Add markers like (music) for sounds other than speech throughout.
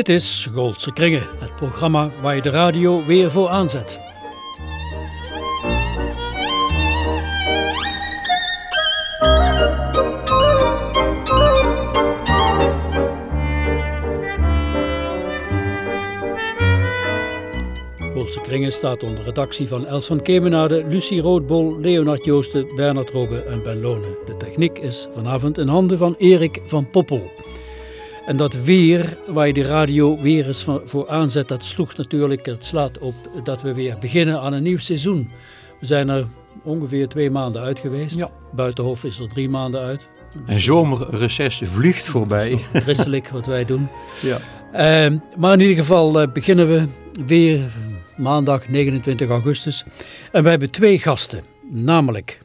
Dit is Goldse Kringen, het programma waar je de radio weer voor aanzet. Goldse Kringen staat onder redactie van Els van Kemenade, Lucie Roodbol, Leonard Joosten, Bernard Robbe en Ben Lonen. De techniek is vanavond in handen van Erik van Poppel. En dat weer, waar je de radio weer eens voor aanzet, dat sloeg natuurlijk, het slaat op dat we weer beginnen aan een nieuw seizoen. We zijn er ongeveer twee maanden uit geweest. Ja. Buitenhof is er drie maanden uit. En zomerreces vliegt voorbij. Christelijk wat wij doen. Ja. Uh, maar in ieder geval uh, beginnen we weer maandag 29 augustus. En we hebben twee gasten, namelijk,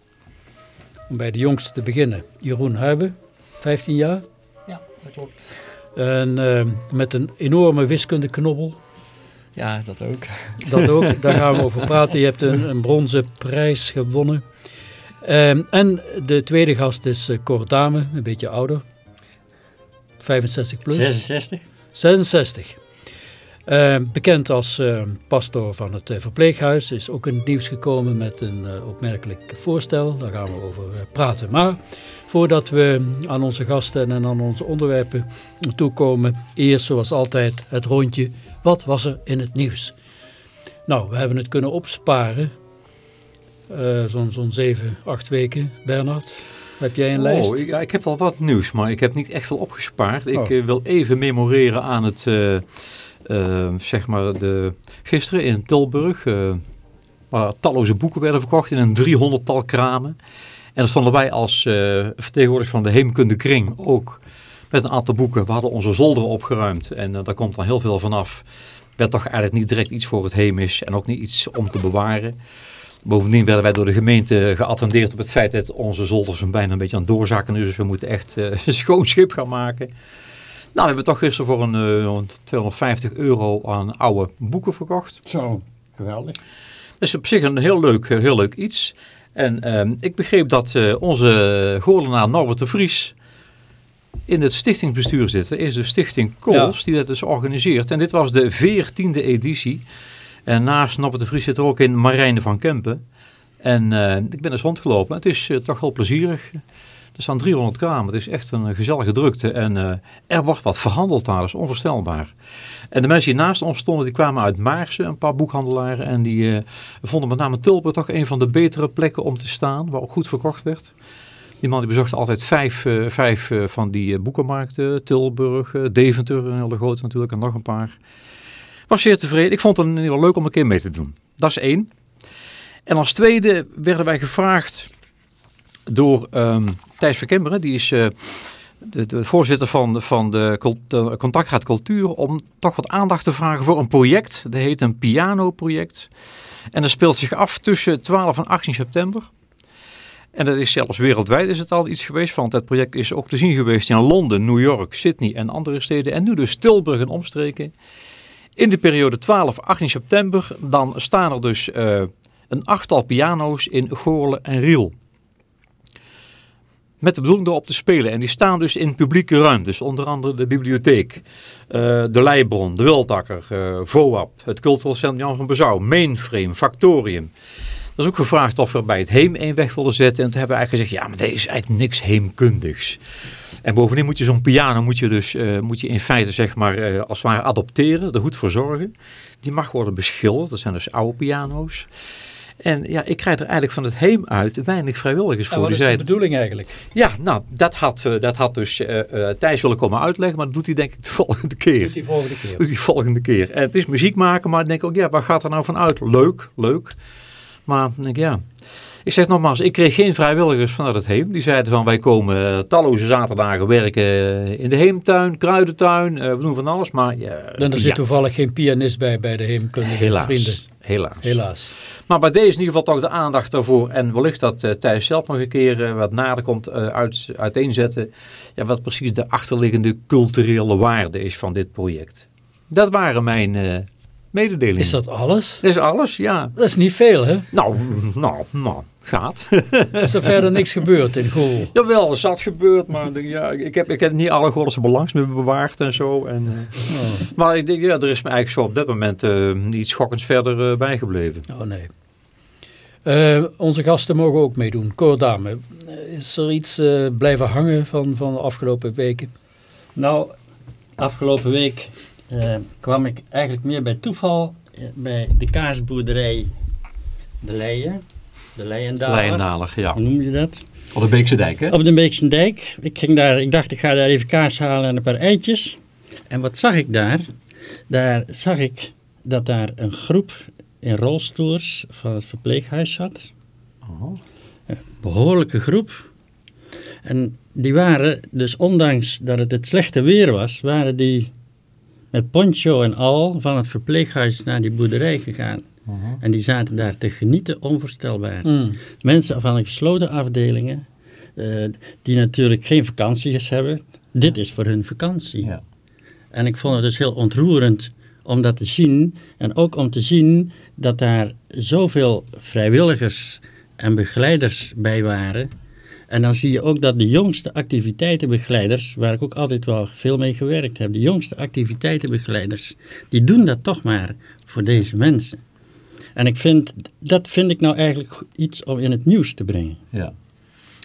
om bij de jongste te beginnen, Jeroen Huiben, 15 jaar. Ja, dat klopt. En uh, met een enorme wiskundeknobbel. Ja, dat ook. (laughs) Dat ook, daar gaan we over praten. Je hebt een, een bronzen prijs gewonnen. Um, en de tweede gast is uh, Cor Dame, een beetje ouder. 65 plus. 66. 66. Uh, bekend als uh, pastor van het uh, verpleeghuis. Is ook in het nieuws gekomen met een opmerkelijk voorstel. Daar gaan we over praten. Maar voordat we aan onze gasten en aan onze onderwerpen toekomen. Eerst zoals altijd het rondje. Wat was er in het nieuws? Nou, we hebben het kunnen opsparen. Zo'n zo 7, 8 weken. Bernard, heb jij een oh, lijst? Ik, ja, ik heb wel wat nieuws, maar ik heb niet echt veel opgespaard. Ik oh. wil even memoreren aan het... Uh, zeg maar de, gisteren in Tilburg, uh, waar talloze boeken werden verkocht in een 300-tal kramen. En er stonden wij als uh, vertegenwoordiger van de Heemkunde Kring ook met een aantal boeken. We hadden onze zolder opgeruimd en daar komt dan heel veel vanaf. Werd toch eigenlijk niet direct iets voor het heemis en ook niet iets om te bewaren. Bovendien werden wij door de gemeente geattendeerd op het feit dat onze zolders een bijna een beetje aan het doorzakken. Dus we moeten echt een (laughs) schoon schip gaan maken. Nou, we hebben toch gisteren voor een uh, 250 euro aan oude boeken verkocht. Zo, geweldig. Dat is op zich een heel leuk, heel leuk iets. En uh, ik begreep dat uh, onze Goorlenaar Norbert de Vries in het stichtingsbestuur zit. Er is de stichting Kools ja. die dat dus organiseert. En dit was de veertiende editie. En naast Norbert de Vries zit er ook in Marijne van Kempen. En uh, ik ben eens rondgelopen. Het is toch wel plezierig. Er staan 300 kramen. Het is echt een gezellige drukte. En uh, er wordt wat verhandeld daar. Dat is onvoorstelbaar. En de mensen die naast ons stonden, die kwamen uit Maarsen, een paar boekhandelaren. En die uh, vonden met name Tilburg toch een van de betere plekken om te staan. Waar ook goed verkocht werd. Die man die bezocht altijd vijf, uh, vijf van die boekenmarkten. Tilburg, Deventer, een hele grote natuurlijk. En nog een paar. Was zeer tevreden. Ik vond het geval leuk om een keer mee te doen. Dat is één. En als tweede werden wij gevraagd door um, Thijs Verkemberen, die is uh, de, de, voorzitter van, van de, Contactraad Cultuur, om toch wat aandacht te vragen voor een project. Dat heet een piano-project. En dat speelt zich af tussen 12 en 18 september. En dat is zelfs wereldwijd is het al iets geweest, want het project is ook te zien geweest in Londen, New York, Sydney en andere steden. En nu dus Tilburg en omstreken. In de periode 12-18 september, dan staan er dus uh, een achttal piano's in Goorlen en Riel met de bedoeling erop te spelen. En die staan dus in publieke ruimtes, onder andere de bibliotheek, uh, de Leibron, de Wildakker, uh, VOAP, het Cultureel Centrum Jan van Bezouw, Mainframe, Factorium. Er is ook gevraagd of we bij het heem één weg wilden zetten. En toen hebben we eigenlijk gezegd, ja, maar deze is eigenlijk niks heemkundigs. En bovendien moet je zo'n piano, moet je dus uh, moet je in feite zeg maar uh, als het ware adopteren, er goed voor zorgen. Die mag worden beschilderd, dat zijn dus oude piano's. En ja, ik krijg er eigenlijk van het heem uit weinig vrijwilligers voor. En wat is de bedoeling eigenlijk? Ja, nou, dat had, uh, dat had dus uh, Thijs willen komen uitleggen, maar dat doet hij denk ik de (laughs) volgende keer. Doet hij volgende keer. Doet hij volgende keer. En het is muziek maken, maar ik denk ook, ja, waar gaat er nou van uit? Leuk, leuk. Maar ik denk, ja... Ik zeg nogmaals, ik kreeg geen vrijwilligers vanuit het heem. Die zeiden van, wij komen talloze zaterdagen werken in de heemtuin, kruidentuin, we doen van alles. Maar ja, Dan er zit ja. toevallig geen pianist bij, bij de heemkundige Helaas. vrienden. Helaas. Helaas. Maar bij deze in ieder geval toch de aandacht daarvoor. En wellicht dat uh, Thijs zelf nog een keer uh, wat nader komt uh, uit, uiteenzetten. Ja, wat precies de achterliggende culturele waarde is van dit project. Dat waren mijn mededelingen. Is dat alles? Dat is alles, ja. Dat is niet veel, hè? Nou, nou, nou, gaat. Is er verder niks gebeurd in Goorl? (laughs) Jawel, er zat gebeurd, maar de- ja, ik, heb, ik heb niet alle Goorlense belangs meer bewaard en zo. En, eh, Maar ik denk, ja, er is me eigenlijk zo op dit moment eh, iets schokkends verder eh, bijgebleven. Oh nee. Eh, onze gasten mogen ook meedoen. Cor Dame, eh, is er iets eh, blijven hangen van, van de afgelopen weken? Nou, afgelopen week eh, kwam ik eigenlijk meer bij toeval bij de kaasboerderij De Leijen. De Leijendaler. Leijendaler, ja. Hoe noem je dat? Op de Beekse Dijk, hè? Op de Beekse Dijk. Ik, ging daar, ik dacht, ik ga daar even kaas halen en een paar eitjes. En wat zag ik daar? Daar zag ik dat daar een groep in rolstoelers van het verpleeghuis zat. Oh. behoorlijke groep. En die waren, dus ondanks dat het het slechte weer was, waren die met poncho en al van het verpleeghuis naar die boerderij gegaan. En die zaten daar te genieten, onvoorstelbaar. Hmm. Mensen van gesloten afdelingen, eh, die natuurlijk geen vakanties hebben. Dit is voor hun vakantie. Ja. En ik vond het dus heel ontroerend om dat te zien. En ook om te zien dat daar zoveel vrijwilligers en begeleiders bij waren. En dan zie je ook dat de jongste activiteitenbegeleiders, waar ik ook altijd wel veel mee gewerkt heb, de jongste activiteitenbegeleiders, die doen dat toch maar voor deze mensen. En ik vind, dat vind ik nou eigenlijk iets om in het nieuws te brengen. Ja.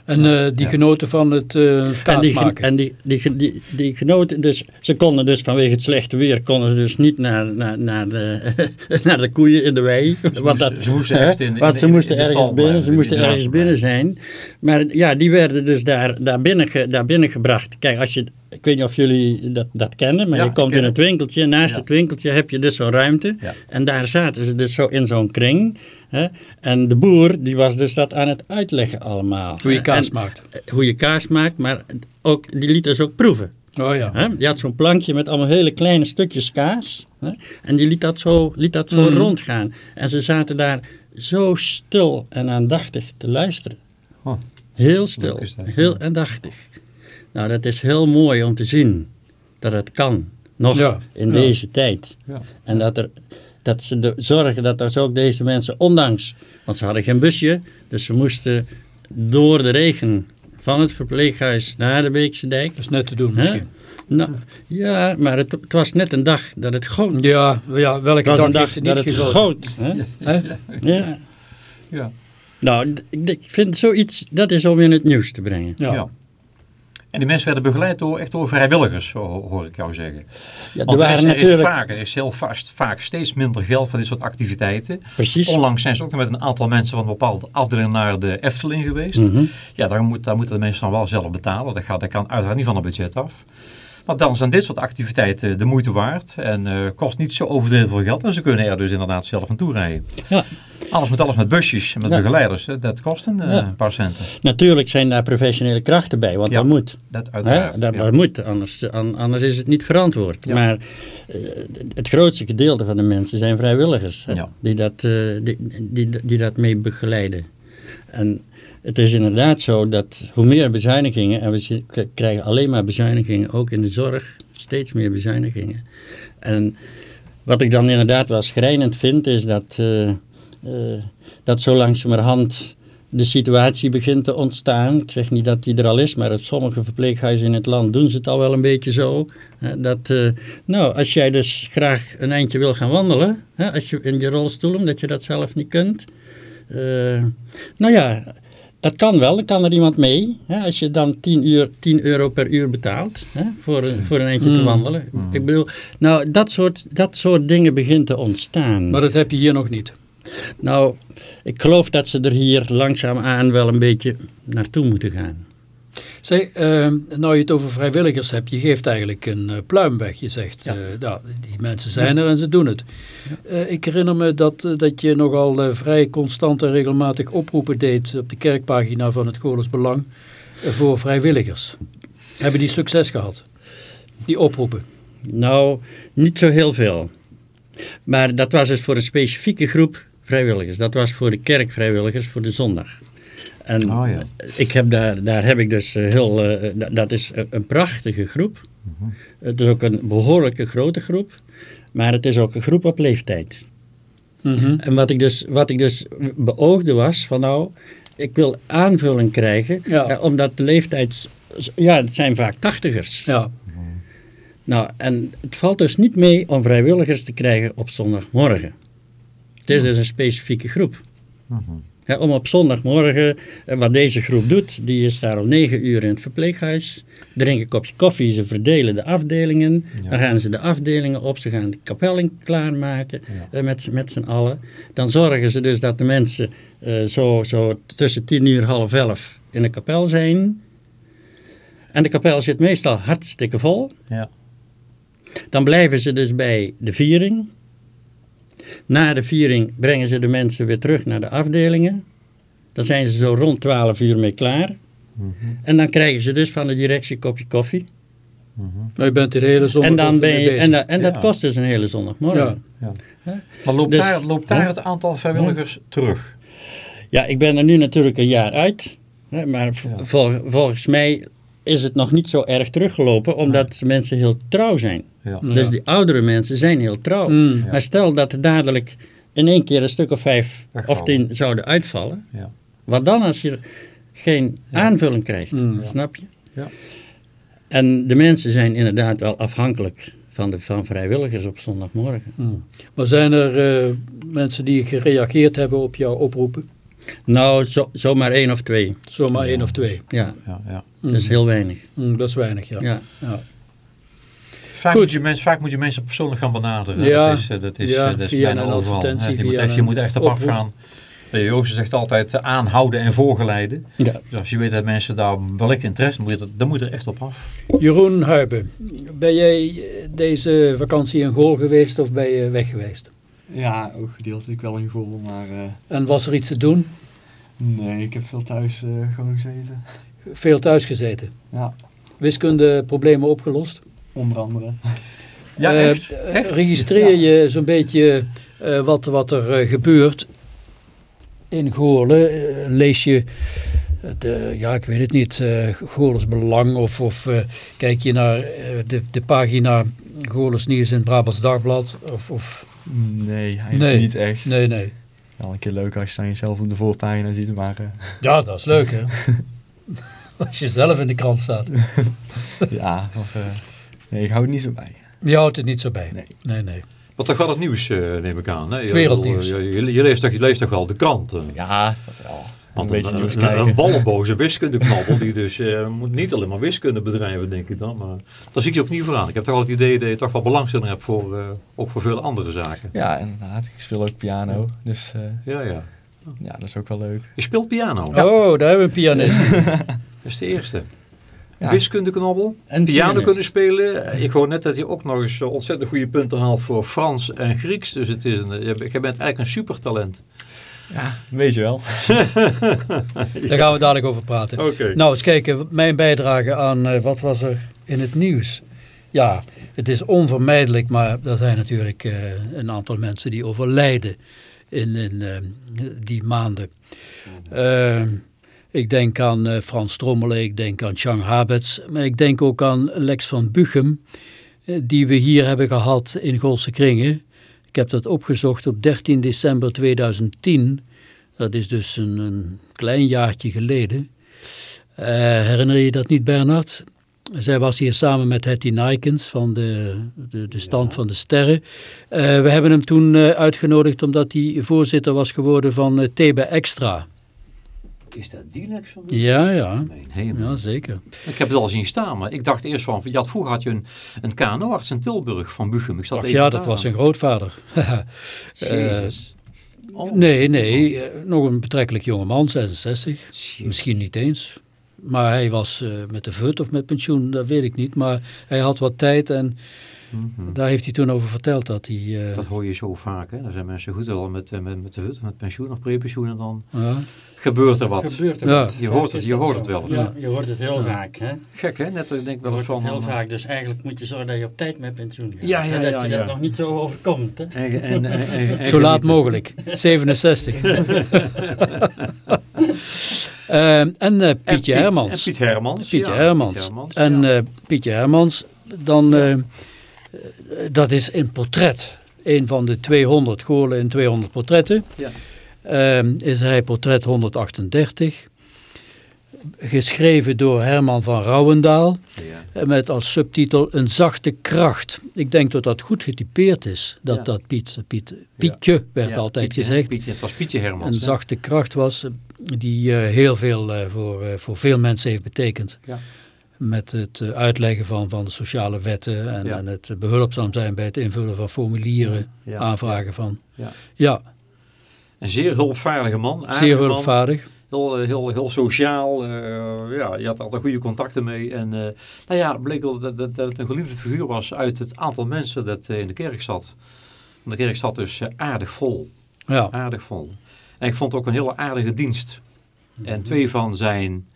En eh, die Ja. genoten van het eh En kaas die, maken. en die, die, die, die genoten, dus, ze konden dus vanwege het slechte weer, konden ze dus niet naar, naar, naar, de, (laughs) naar de koeien in de wei. Ze, Want dat, moesten, ze moesten hè, ergens in, want in- ze moesten ergens binnen, ze moesten ergens binnen zijn. Maar ja, die werden dus daar, daar, binnen, ge- daar binnen gebracht. Kijk, als je, ik weet niet of jullie dat, dat kennen, maar Ja, je komt in het winkeltje. Naast Ja. het winkeltje heb je dus zo'n ruimte. Ja. En daar zaten ze dus zo in zo'n kring. Hè? En de boer, die was dus dat aan het uitleggen allemaal. Hoe je kaas En- maakt. hoe je kaas maakt, maar ook, die liet dus ook proeven. Oh ja. Hè? Die had zo'n plankje met allemaal hele kleine stukjes kaas. Hè? En die liet dat zo, liet dat zo Mhm. rondgaan. En ze zaten daar zo stil en aandachtig te luisteren. Oh. Heel stil, heel aandachtig. Nou, dat is heel mooi om te zien dat het kan. Nog Ja, in ja. deze tijd. Ja. En dat, er, dat ze de, zorgen dat er zo ook deze mensen, ondanks, want ze hadden geen busje, dus ze moesten door de regen van het verpleeghuis naar de Beekse Dijk. Dat is net te doen Hè? misschien. Nou, ja, maar het, het was net een dag dat het goot. Ja, ja welke Het was dag een dag het dat niet het goot. Hè? Hè? Ja. Ja. Nou, ik vind zoiets, dat is om in het nieuws te brengen. Ja. En die mensen werden begeleid door, echt door vrijwilligers, zo hoor ik jou zeggen. Ja, Want er, is, waren er is natuurlijk, vaak, er is heel vast, vaak steeds minder geld voor dit soort activiteiten. precies. Onlangs zijn ze ook nog met een aantal mensen van een bepaalde afdeling naar de Efteling geweest. Mhm. Ja, daar, moet, daar moeten de mensen dan wel zelf betalen. Dat, gaat, dat kan uiteraard niet van het budget af. Maar dan zijn dit soort activiteiten de moeite waard. En eh, kost niet zo overdreven veel geld. En ze kunnen er dus inderdaad zelf naartoe rijden. Ja. Alles met alles met busjes en met Ja. begeleiders. Dat kost een, eh, Ja. paar centen. Natuurlijk zijn daar professionele krachten bij, want dat moet. Dat uiteraard. Dat, ja. dat moet, anders, an- anders is het niet verantwoord. Maar eh, het grootste gedeelte van de mensen zijn vrijwilligers. hè. Die, dat, die, die, die dat mee begeleiden. En het is inderdaad zo dat hoe meer bezuinigingen, en we krijgen alleen maar bezuinigingen, ook in de zorg, steeds meer bezuinigingen. En wat ik dan inderdaad wel schrijnend vind, is dat, eh, eh, dat zo langzamerhand de situatie begint te ontstaan. Ik zeg niet dat die er al is, maar op sommige verpleeghuizen in het land doen ze het al wel een beetje zo. dat, eh, nou, als jij dus graag een eindje wil gaan wandelen, als je in je rolstoel, omdat je dat zelf niet kunt. nou ja, dat kan wel, dan kan er iemand mee. Hè, als je dan 10, uur, 10 euro per uur betaalt hè, voor, voor een eindje te Mm. wandelen. Ik bedoel, nou, dat soort, dat soort dingen begint te ontstaan. Maar dat heb je hier nog niet. Nou, ik geloof dat ze er hier langzaamaan wel een beetje naartoe moeten gaan. Zeg, eh, nou je het over vrijwilligers hebt, je geeft eigenlijk een eh, pluim weg. Je zegt, Ja. eh, nou, die mensen zijn er en ze doen het. Eh, ik herinner me dat, dat je nogal vrij constant en regelmatig oproepen deed op de kerkpagina van het Goorles Belang voor vrijwilligers. Hebben die succes gehad? Die oproepen. Nou, niet zo heel veel. Maar dat was dus voor een specifieke groep vrijwilligers. Dat was voor de kerkvrijwilligers voor de zondag. En Oh ja. ik heb daar, daar heb ik dus eh, heel, eh, da- dat is een- prachtige groep. Het is ook een behoorlijke grote groep. maar het is ook een groep op leeftijd. Mhm. En wat ik dus, wat ik dus beoogde was van nou, ik wil aanvulling krijgen, Ja. eh, omdat de leeftijd, ja het zijn vaak tachtigers. Ja, Nou, en het valt dus niet mee om vrijwilligers te krijgen op zondagmorgen. Het is dus een specifieke groep. Om op zondagmorgen, eh, wat deze groep doet, die is daar om negen uur in het verpleeghuis, drinken een kopje koffie, ze verdelen de afdelingen, Ja. dan gaan ze de afdelingen op, ze gaan de kapelling klaarmaken Ja. eh, met, z'n- met z'n allen. Dan zorgen ze dus dat de mensen eh, zo, zo tussen tien uur, half elf in de kapel zijn. En de kapel zit meestal hartstikke vol. Ja. Dan blijven ze dus bij de viering. Na de viering brengen ze de mensen weer terug naar de afdelingen. Dan zijn ze zo rond 12 uur mee klaar. Mhm. En dan krijgen ze dus van de directie een kopje koffie. maar je bent er de hele zondag en dan ben mee je, bezig. en, da- en dat Ja. kost dus een hele zondagmorgen. Ja. Ja, Maar loopt, Dus- daar, loopt daar Ja. het aantal vrijwilligers terug? ik ben er nu natuurlijk een jaar uit. Hè, maar Ja. vol- volgens mij is het nog niet zo erg teruggelopen. Omdat mensen heel trouw zijn. Ja. Ja. Dus die oudere mensen zijn heel trouw. Mm. Ja. Maar stel dat er dadelijk in één keer een stuk of vijf of tien zouden uitvallen. Ja. Wat dan als je geen Ja. aanvulling krijgt? Mm. Snap je? Ja. En de mensen zijn inderdaad wel afhankelijk van, de, van vrijwilligers op zondagmorgen. Mm. Maar zijn er eh, mensen die gereageerd hebben op jouw oproepen? Nou, zo, zomaar één of twee. Zomaar Ja. één of twee. Ja, Ja, ja. Mm. dat is heel weinig. Mm, dat is weinig, ja. Ja. ja. Vaak, Goed. moet je mensen, vaak moet je mensen persoonlijk gaan benaderen. Ja. Dat is, eh, dat is, Ja, eh, dat is via bijna een overal. Je, moet echt, je moet echt op afgaan. De Joost zegt altijd eh, aanhouden en voorgeleiden. Ja. Dus als je weet dat mensen daar wellicht interesse moet je, er- dan moet je er echt op af. Jeroen Huiben, ben jij eh, deze vakantie in Gool geweest of ben je weg geweest? Ja, ook gedeeltelijk wel in Gool, maar eh, En was er iets te doen? nee, ik heb veel thuis eh, gewoon gezeten. Veel thuis gezeten. Ja, Wiskunde problemen opgelost? onder andere. Ja, Eh, echt? Echt? Registreer je zo'n beetje eh, wat, wat er gebeurt in Goorlen? Lees je, eh, de, ja ik weet het niet, eh Goorlens Belang of, of eh, kijk je naar de, de pagina Goorlens Nieuws in het Brabants Dagblad? Of, of, Nee, eigenlijk Nee. niet echt. nee, nee. Wel een keer leuk als je dan jezelf op de voorpagina ziet, maar eh, (laughs) Ja, dat is leuk hè. (laughs) Als je zelf in de krant staat. (laughs) ja, of, eh, nee, ik hou het niet zo bij. Je houdt het niet zo bij. Nee. nee. nee. Wat toch wel het nieuws, eh, neem ik aan. Hè? Je- Wereldnieuws. Je, je, je leest toch, je leest toch wel de krant. Ja, dat wel. Een Want een, nieuws een, ballenboze wiskundeknabbel die dus eh, moet niet alleen maar wiskunde bedrijven, denk ik dan. Maar daar zie ik je ook niet voor aan. Ik heb toch wel het idee dat je toch wel belangstelling hebt voor, eh, ook voor veel andere zaken. Ja, inderdaad. Ik speel ook piano, dus eh, Ja, ja. ja, dat is ook wel leuk. Je speelt piano. Oh, daar hebben we een pianist. (laughs) Dat is de eerste. Ja. Wiskundeknabbel. En Piano pianist. kunnen spelen. Ik hoor net dat je ook nog eens ontzettend goede punten haalt voor Frans en Grieks. Dus het is een, je bent eigenlijk een supertalent. Ja, weet je wel. (laughs) Daar gaan we dadelijk over praten. Nou, eens kijken. Mijn bijdrage aan eh, wat was er in het nieuws. Ja, het is onvermijdelijk, maar er zijn natuurlijk eh, een aantal mensen die overlijden in, in eh, die maanden. Ik denk aan Frans Trommelen, ik denk aan Chang Habets, maar ik denk ook aan Lex van Buchem, die we hier hebben gehad in Golse Kringen. Ik heb dat opgezocht op 13 december 2010. Dat is dus een, een klein jaartje geleden. Eh, herinner je dat niet, Bernard? Zij was hier samen met Hetty Nijkens van de, de, de stand van de sterren. Eh, we hebben hem toen eh, uitgenodigd omdat hij voorzitter was geworden van uh, TB Extra. Is dat die Lex van Ja, ja. Mijn hemel. Ja, zeker. Ik heb het al zien staan, maar ik dacht eerst van, je had, vroeger had je een, een KNO-arts in Tilburg van Buchem. Ik zat Ach even ja, dat aan. was zijn grootvader. (laughs) Jezus. Oh, nee, nee, eh, nog een betrekkelijk jonge man, 66. Shit. Misschien niet eens. Maar hij was eh, met de VUT of met pensioen, dat weet ik niet. Maar hij had wat tijd en Mhm. daar heeft hij toen over verteld dat hij... eh, Dat hoor je zo vaak, hè. Dan zijn mensen goed wel met, eh, met, met de hut, met pensioen of prepensioen en dan ja. gebeurt er wat. Gebeurt er Ja. wat. Je hoort het- je hoort het wel eens. Ja, je hoort het heel vaak. Hè? Gek, hè? Net, ik denk Je wel eens van... heel eh, vaak. Dus eigenlijk moet je zorgen dat je op tijd met pensioen gaat. Ja, ja, hè, dat ja, je ja. dat nog niet zo overkomt. Hè? En, en, en, en- en- Zo laat mogelijk. 67. (laughs) Ehm, en En Pietje Piet- Hermans. En Piet Hermans. Pietje ja, Hermans. Piet Hermans, En ja. eh, Pietje Hermans, dan dat is een portret. Een van de 200 Goorlen in 200 portretten. Ja. Ehm, is hij portret 138. Geschreven door Herman van Rouwendaal. Ja. eh, Met als subtitel Een zachte kracht. Ik denk dat dat goed getypeerd is. Dat Ja. dat Piet, Piet, Pietje werd altijd Pietje, gezegd. Pietje, het was Pietje Hermans. Een zachte kracht was. eh, Die eh, heel veel eh, voor, eh, voor veel mensen heeft betekend. Ja. Met het eh, uitleggen van, van de sociale wetten. En, Ja. en het behulpzaam zijn bij het invullen van formulieren. Ja. Aanvragen van. Ja. Ja, Een zeer hulpvaardige man. zeer man. hulpvaardig. Heel, eh, heel, heel sociaal. eh, ja, je had altijd goede contacten mee. En eh, nou ja, het bleek wel dat, dat, dat het een geliefde figuur was uit het aantal mensen dat in de kerk zat. Want de kerk zat dus aardig vol. Ja. Aardig vol. En ik vond het ook een hele aardige dienst. Mhm. En twee van zijn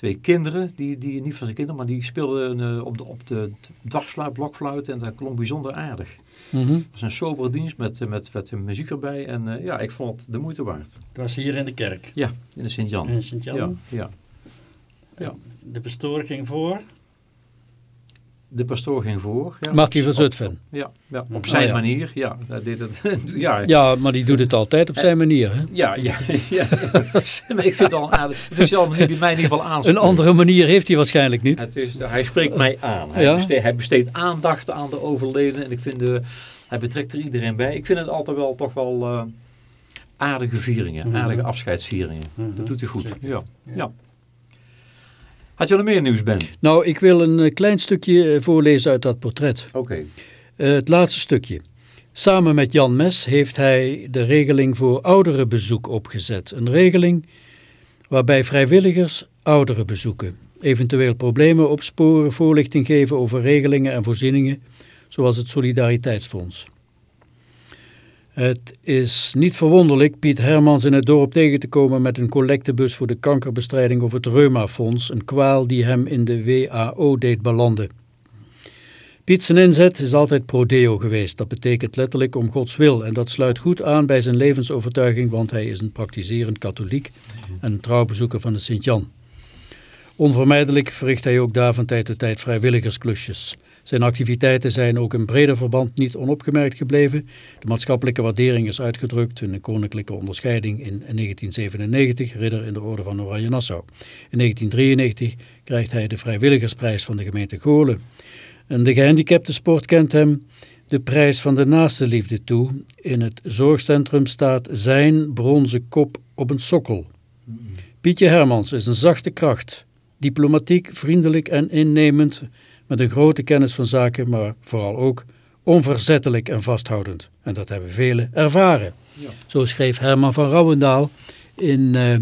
twee kinderen, die, die niet van zijn kinderen, maar die speelden eh, op de, op de blokfluit en dat klonk bijzonder aardig. Mhm. Het was een sobere dienst met, eh, met, met muziek erbij en eh, ja, ik vond het de moeite waard. Het was hier in de kerk. Ja, in de Sint-Jan. In Sint-Jan. Ja, ja. Ja. De pastoor ging voor. De pastoor ging voor. Ja, Martin van Zutphen. Ja, ja, op Oh, zijn ja. manier. Ja, deed het. (laughs) ja, ja. Maar die doet het altijd op zijn manier. Hè? Ja, ja, (laughs) ja. (laughs) maar ik vind het al een aardig. Het is wel een manier die mij in ieder geval Een aanspreekt. andere manier heeft hij waarschijnlijk niet. Het is, hij spreekt mij aan. Hij, Ja. hij besteedt aandacht aan de overledenen. En ik vind, de, hij betrekt er iedereen bij. Ik vind het altijd wel toch wel eh, aardige vieringen. Mhm. Aardige afscheidsvieringen. Mhm. Dat doet hij goed. Zeker. Ja. Ja. Had je nog meer nieuws, Ben? Nou, ik wil een eh, klein stukje eh, voorlezen uit dat portret. Oké. Eh, het laatste stukje. Samen met Jan Mes heeft hij de regeling voor ouderenbezoek opgezet. Een regeling waarbij vrijwilligers ouderen bezoeken. Eventueel problemen opsporen, voorlichting geven over regelingen en voorzieningen, zoals het Solidariteitsfonds. Het is niet verwonderlijk Piet Hermans in het dorp tegen te komen met een collectebus voor de kankerbestrijding of het Reumafonds, een kwaal die hem in de WAO deed belanden. Piet zijn inzet is altijd pro deo geweest. Dat betekent letterlijk om Gods wil. En dat sluit goed aan bij zijn levensovertuiging, want hij is een praktiserend katholiek en trouwbezoeker van de Sint-Jan. Onvermijdelijk verricht hij ook daar van tijd tot tijd vrijwilligersklusjes. Zijn activiteiten zijn ook in breder verband niet onopgemerkt gebleven. De maatschappelijke waardering is uitgedrukt in een koninklijke onderscheiding in 1997, ridder in de orde van Oranje Nassau. In 1993 krijgt hij de vrijwilligersprijs van de gemeente Goorlen. En de gehandicapte sport kent hem de prijs van de naaste liefde toe. In het zorgcentrum staat zijn bronzen kop op een sokkel. Pietje Hermans is een zachte kracht. Diplomatiek, vriendelijk en innemend, met een grote kennis van zaken, maar vooral ook onverzettelijk en vasthoudend. En dat hebben velen ervaren. Ja. Zo schreef Herman van Rouwendaal in eh,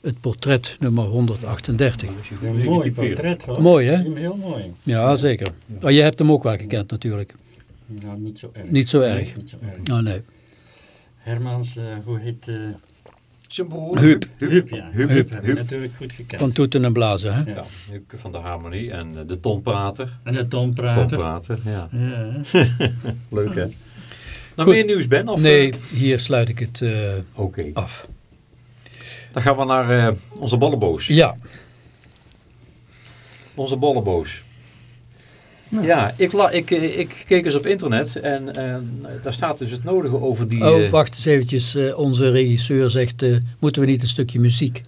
het portret nummer 138. Een mooi portret hoor. Mooi, hè? Heel mooi. Ja, zeker. Oh, je hebt hem ook wel gekend natuurlijk. Nou, niet zo erg. Niet zo erg. Nee, niet zo erg. Oh nee. Hermans, eh, hoe heet... eh Zijn broer. Huub. Huub, ja. Huub, Huub, Huub. natuurlijk goed gekend. Van toeten en blazen, hè? Ja, Huubke van de Harmonie en eh, de tonprater. En de tonprater. Tonprater, ja. Ja. (laughs) Leuk hè? Nog Goed. meer nieuws, Ben? Of, Nee, eh? hier sluit ik het eh, Oké. af. Dan gaan we naar eh, onze ballenboos. Ja, Onze Ja, ik, la, ik, ik keek eens op internet en eh, daar staat dus het nodige over die... oh, eh, wacht eens eventjes. eh, onze regisseur zegt, moeten we niet een stukje muziek?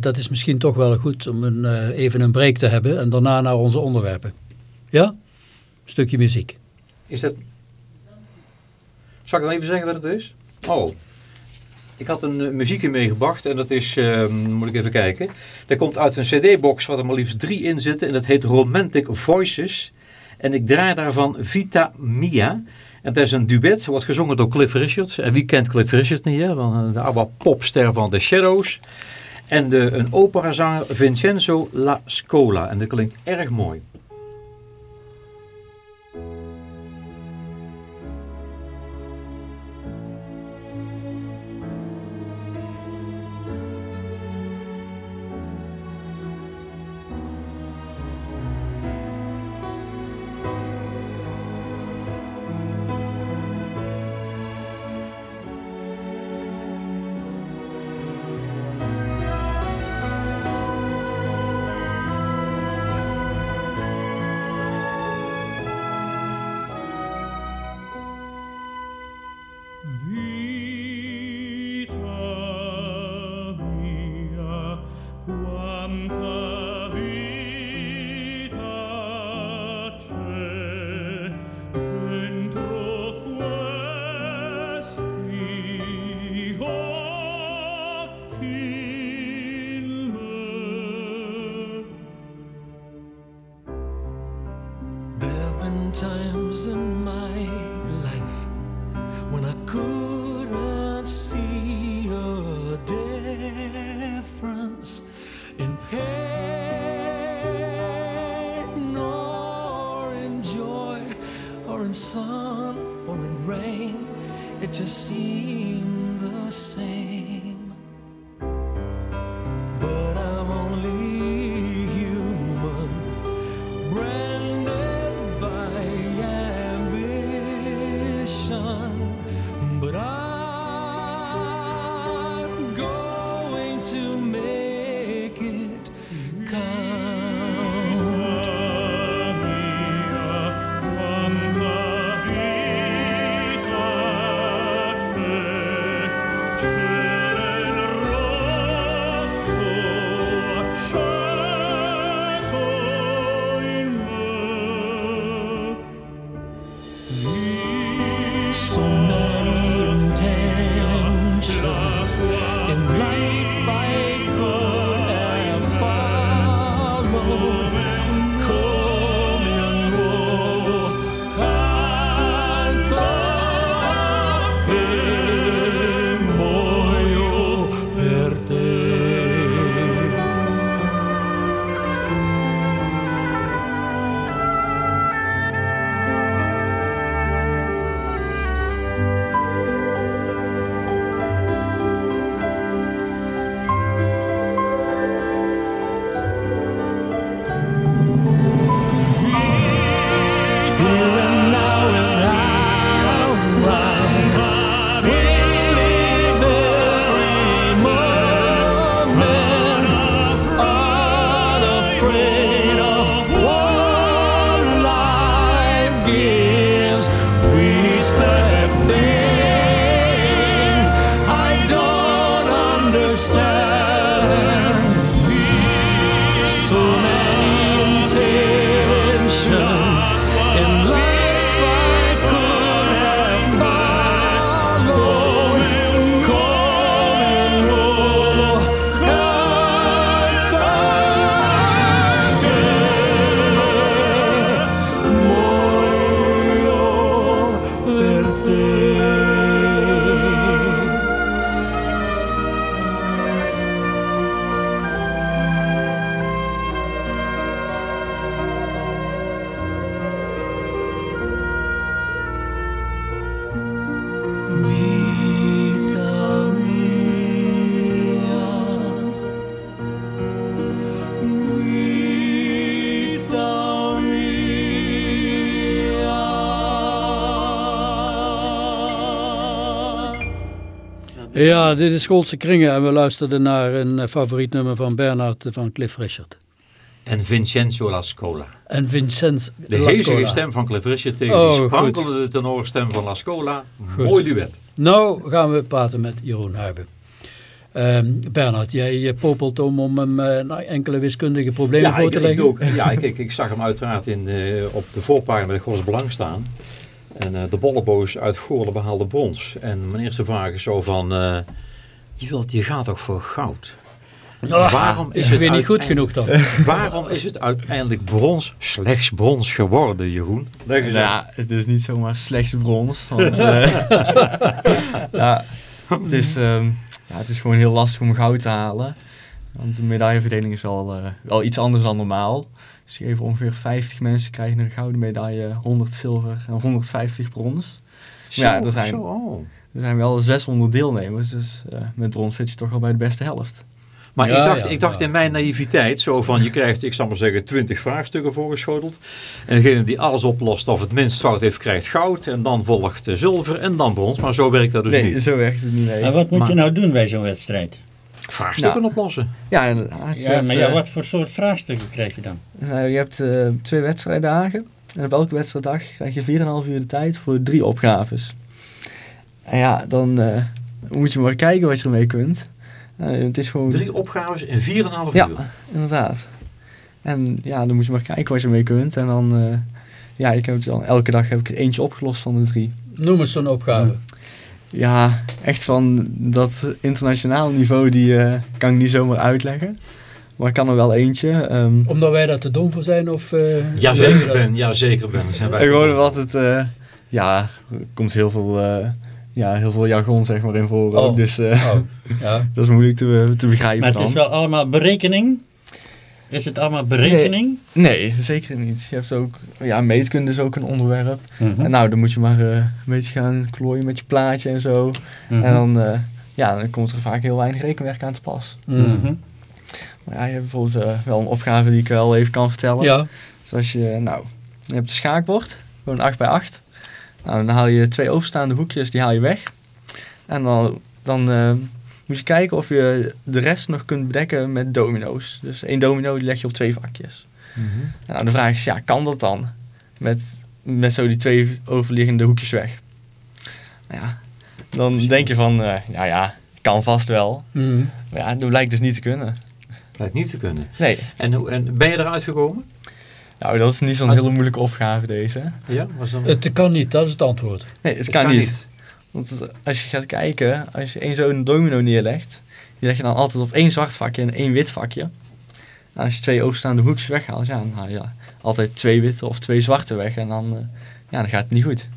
Dat is misschien toch wel goed om een, even een break te hebben en daarna naar onze onderwerpen. Ja? Een stukje muziek. Is dat... Zal ik dan even zeggen wat het is? Oh. Ik had een uh, muziekje meegebracht en dat is, eh, moet ik even kijken. Dat komt uit een cd-box waar er maar liefst drie in zitten en dat heet Romantic Voices. En ik draai daarvan Vita Mia. En dat is een duet, wordt gezongen door Cliff Richards. En wie kent Cliff Richards niet, hè? Van, eh, de oude popster van The Shadows. En de, een operazanger Vincenzo La Scola. En dat klinkt erg mooi. Ja, dit is Schoolse Kringen en we luisterden naar een eh, favoriet nummer van Bernhard eh, van Cliff Richard. En Vincenzo La Scola. En Vincent De hezige stem van Cliff Richard tegen Oh, die sprankelende tenorstem van La Scola. Mooi duet. Nou gaan we praten met Jeroen Huiben. Bernhard, jij eh, popelt om, om hem eh, enkele wiskundige problemen Ja, voor te ik, leggen. ook, ja ik, ik, (laughs) ik zag hem uiteraard in, op de voorpagina met Gors Belang staan. En eh, de bolleboos uit Goorlen behaalde brons. En mijn eerste vraag is zo van, eh, je, wilt, je gaat toch voor goud? Ah, waarom is is het weer niet goed genoeg dan? (laughs) Waarom is het uiteindelijk brons, slechts brons geworden, Jeroen? Leg eens ja, het is niet zomaar slechts brons. Want, eh, (laughs) ja, het, is, ehm, ja, het is gewoon heel lastig om goud te halen. Want de medailleverdeling is wel, eh, wel iets anders dan normaal. Dus je geeft ongeveer 50 mensen krijgen een gouden medaille, 100 zilver en 150 brons. ja, er zijn- zo, oh. Er zijn wel 600 deelnemers, dus eh, met brons zit je toch al bij de beste helft. Maar Ja, ik dacht, ja, ik dacht ja. in mijn naïviteit zo van, je krijgt, ik zal maar zeggen, 20 vraagstukken voorgeschoteld. En degene die alles oplost of het minst fout heeft, krijgt goud. En dan volgt eh, zilver en dan brons. Maar zo werkt dat dus nee, niet. zo werkt het niet. Maar wat moet Maar- je nou doen bij zo'n wedstrijd? Vraagstukken Nou. oplossen. Ja, inderdaad. Ja, maar ja, eh, wat voor soort vraagstukken krijg je dan? Nou, je hebt eh, twee wedstrijddagen. En op elke wedstrijddag krijg je 4,5 uur de tijd voor drie opgaves. En ja, dan eh, moet je maar kijken wat je ermee kunt. Eh, het is gewoon... Drie opgaves in 4,5 Ja, uur. inderdaad. En ja, dan moet je maar kijken wat je ermee kunt. En dan, eh, ja, ik heb het dan, elke dag heb ik er eentje opgelost van de drie. Noem eens zo'n opgave. Ja, echt van dat internationaal niveau, die eh, kan ik niet zomaar uitleggen. Maar ik kan er wel eentje. ehm, Omdat wij daar te dom voor zijn? Of, eh, Ja, zeker ben. Ja, zeker ben. Zijn wij ik gewoon- wat het, eh, ja, er komt heel veel, eh, ja, heel veel jargon zeg maar in voor. Oh. Dus eh, Oh, ja. (laughs) dat is moeilijk te, te begrijpen Maar het dan. is wel allemaal berekening? Is het allemaal berekening? Nee, zeker niet. Je hebt ook, ja, meetkunde is ook een onderwerp. Mhm. En nou, dan moet je maar eh, een beetje gaan klooien met je plaatje en zo. Mhm. En dan, eh, ja, dan komt er vaak heel weinig rekenwerk aan te pas. Mm. Mhm. Maar ja, je hebt bijvoorbeeld eh, wel een opgave die ik wel even kan vertellen. Ja. Zoals je, nou, je hebt een schaakbord, gewoon 8 bij 8. Nou, dan haal je twee overstaande hoekjes, die haal je weg. En dan, dan eh, moet je kijken of je de rest nog kunt bedekken met domino's. Dus één domino die leg je op twee vakjes. Mhm. En nou, de vraag is, ja, kan dat dan? Met, met zo die twee overliggende hoekjes weg. Nou ja, dan denk je van, eh, ja ja, kan vast wel. Mm. Maar ja, dat blijkt dus niet te kunnen. Blijkt niet te kunnen. Nee, En, hoe- en ben je eruit gekomen? nou, dat is niet zo'n hele moeilijke opgave deze. Ja, was dan... Het kan niet, dat is het antwoord. Nee, het, kan, niet. Want als je gaat kijken, als je één zo'n domino neerlegt, die leg je dan altijd op één zwart vakje en één wit vakje. En als je twee overstaande hoekjes weghaalt, ja, dan haal je altijd twee witte of twee zwarte weg en dan, eh, ja, dan gaat het niet goed.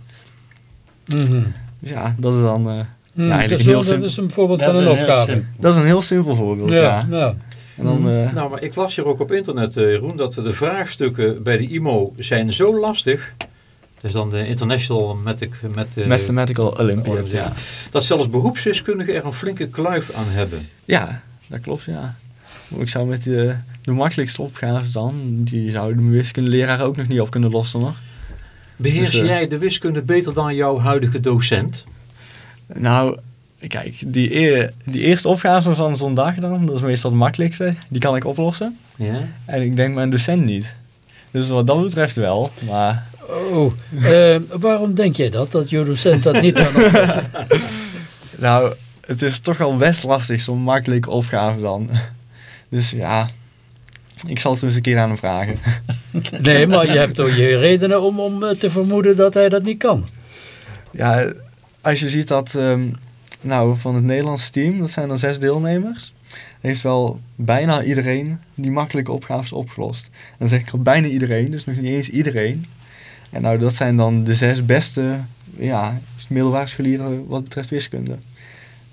Mhm. Dus ja, dat is dan, Mm, eigenlijk dat, is heel dat simpel. is een voorbeeld Dat van is een opgave. dat is een heel simpel voorbeeld, ja. Ja, ja. En dan, eh, Nou, maar ik las hier ook op internet, Jeroen, dat de vraagstukken bij de IMO zijn zo lastig. Is dan de International met, eh, Mathematical Olympiad, ja. Dat zelfs beroepswiskundigen er een flinke kluif aan hebben. Ja, dat klopt, ja. Ik zou met de, de makkelijkste opgaves dan, die zouden mijn wiskundeleraar ook nog niet op kunnen lossen, hoor. Beheers Dus, eh, jij de wiskunde beter dan jouw huidige docent? Nou, kijk, die, e- die eerste opgave van zo'n dag dan, dat is meestal de makkelijkste, die kan ik oplossen. Ja. En ik denk mijn docent niet. Dus wat dat betreft wel, maar Oh, eh, waarom denk jij dat, dat je docent dat niet kan oplossen? (laughs) nou, het is toch wel best lastig, zo'n makkelijke opgave dan. Dus ja, ik zal het eens een keer aan hem vragen. Nee, maar je hebt toch je redenen om, om eh, te vermoeden dat hij dat niet kan. Ja, als je ziet dat, ehm, nou, van het Nederlandse team, dat zijn er zes deelnemers, heeft wel bijna iedereen die makkelijke opgaves opgelost. En dan zeg ik al bijna iedereen, dus nog niet eens iedereen. En nou, dat zijn dan de zes beste, ja, middelbare scholieren wat betreft wiskunde.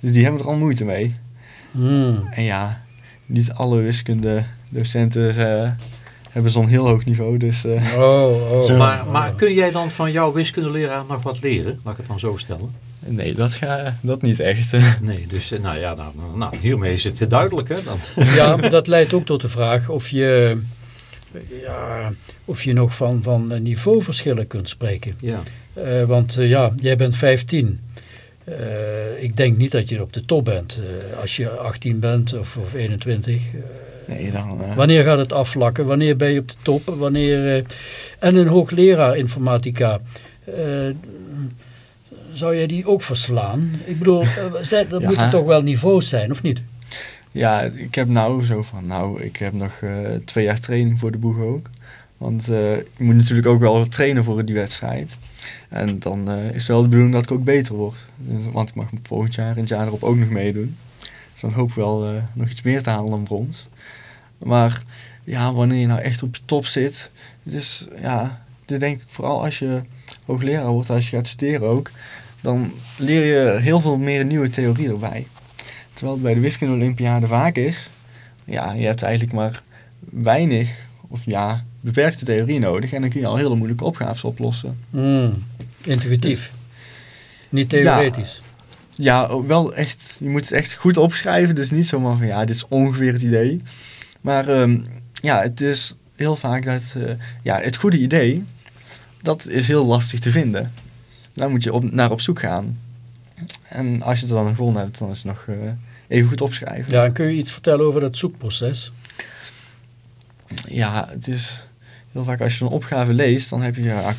Dus die hebben er al moeite mee. Hmm. En ja, niet alle wiskundedocenten eh, hebben zo'n heel hoog niveau, dus... eh, Oh, oh. Maar, maar kun jij dan van jouw wiskundeleraar nog wat leren? Laat ik het dan zo stellen. Nee, dat, ga, dat niet echt. (laughs) Nee, dus eh, nou ja, nou, nou, nou, hiermee is het duidelijk hè. Dan. (laughs) Ja, maar dat leidt ook tot de vraag of je, ja, of je nog van, van eh, niveauverschillen kunt spreken. Ja. Eh, want eh, ja, jij bent 15. Eh, ik denk niet dat je op de top bent. Eh, als je 18 bent of, of 21. eh, Nee, dan... eh, wanneer gaat het afvlakken? Wanneer ben je op de top? Wanneer, eh, en een hoogleraar informatica. eh, zou jij die ook verslaan? Ik bedoel, eh, dat Ja. moeten toch wel niveaus zijn, of niet? Ja, ik heb nou zo van, nou, ik heb nog eh, twee jaar training voor de boeg ook. Want eh, je moet natuurlijk ook wel trainen voor die wedstrijd. En dan is het wel de bedoeling dat ik ook beter word. Dus- Want ik mag volgend jaar en het jaar erop ook nog meedoen. Dus dan hoop ik wel nog iets meer te halen dan brons. Maar ja, wanneer je nou echt op de top zit. Dus ja, dit denk ik vooral als je hoogleraar wordt, als je gaat studeren ook. Dan leer je heel veel meer nieuwe theorie erbij. Terwijl het bij de wiskunde Olympiade vaak is, ja, je hebt eigenlijk maar weinig, of ja, beperkte theorie nodig. En dan kun je al hele moeilijke opgaves oplossen. Hmm, intuïtief. Niet theoretisch. Ja, wel echt, je moet het echt goed opschrijven. Dus niet zomaar van, ja, dit is ongeveer het idee. Maar ehm, ja, het is heel vaak dat, eh, ja, het goede idee, dat is heel lastig te vinden. Daar moet je op, naar op zoek gaan. En als je het dan gevonden hebt, dan is het nog eh, even goed opschrijven. Ja, en kun je iets vertellen over dat zoekproces? Ja, het is heel vaak als je een opgave leest, dan heb je, ja,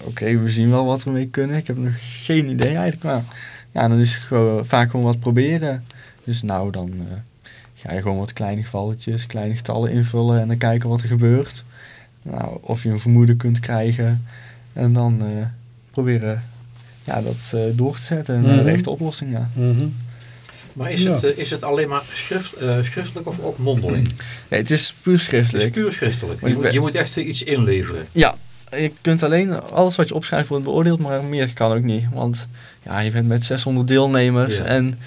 oké, we zien wel wat we mee kunnen. Ik heb nog geen idee eigenlijk, maar ja, dan is het gewoon, vaak gewoon wat proberen. Dus nou, dan eh, ga je gewoon wat kleine gevalletjes, kleine getallen invullen en dan kijken wat er gebeurt. Nou, of je een vermoeden kunt krijgen en dan eh, proberen ja, dat eh, door te zetten naar Mhm. de echte oplossing. Ja. Mhm. Maar is, Ja. het, eh, is het alleen maar schrift, eh, schriftelijk of ook mondeling? Nee, het is puur Het is schriftelijk. puur schriftelijk. Je moet, ben- je moet echt eh, iets inleveren. Ja, je kunt alleen, alles wat je opschrijft wordt beoordeeld, maar meer kan ook niet. Want ja, je bent met 600 deelnemers Ja. en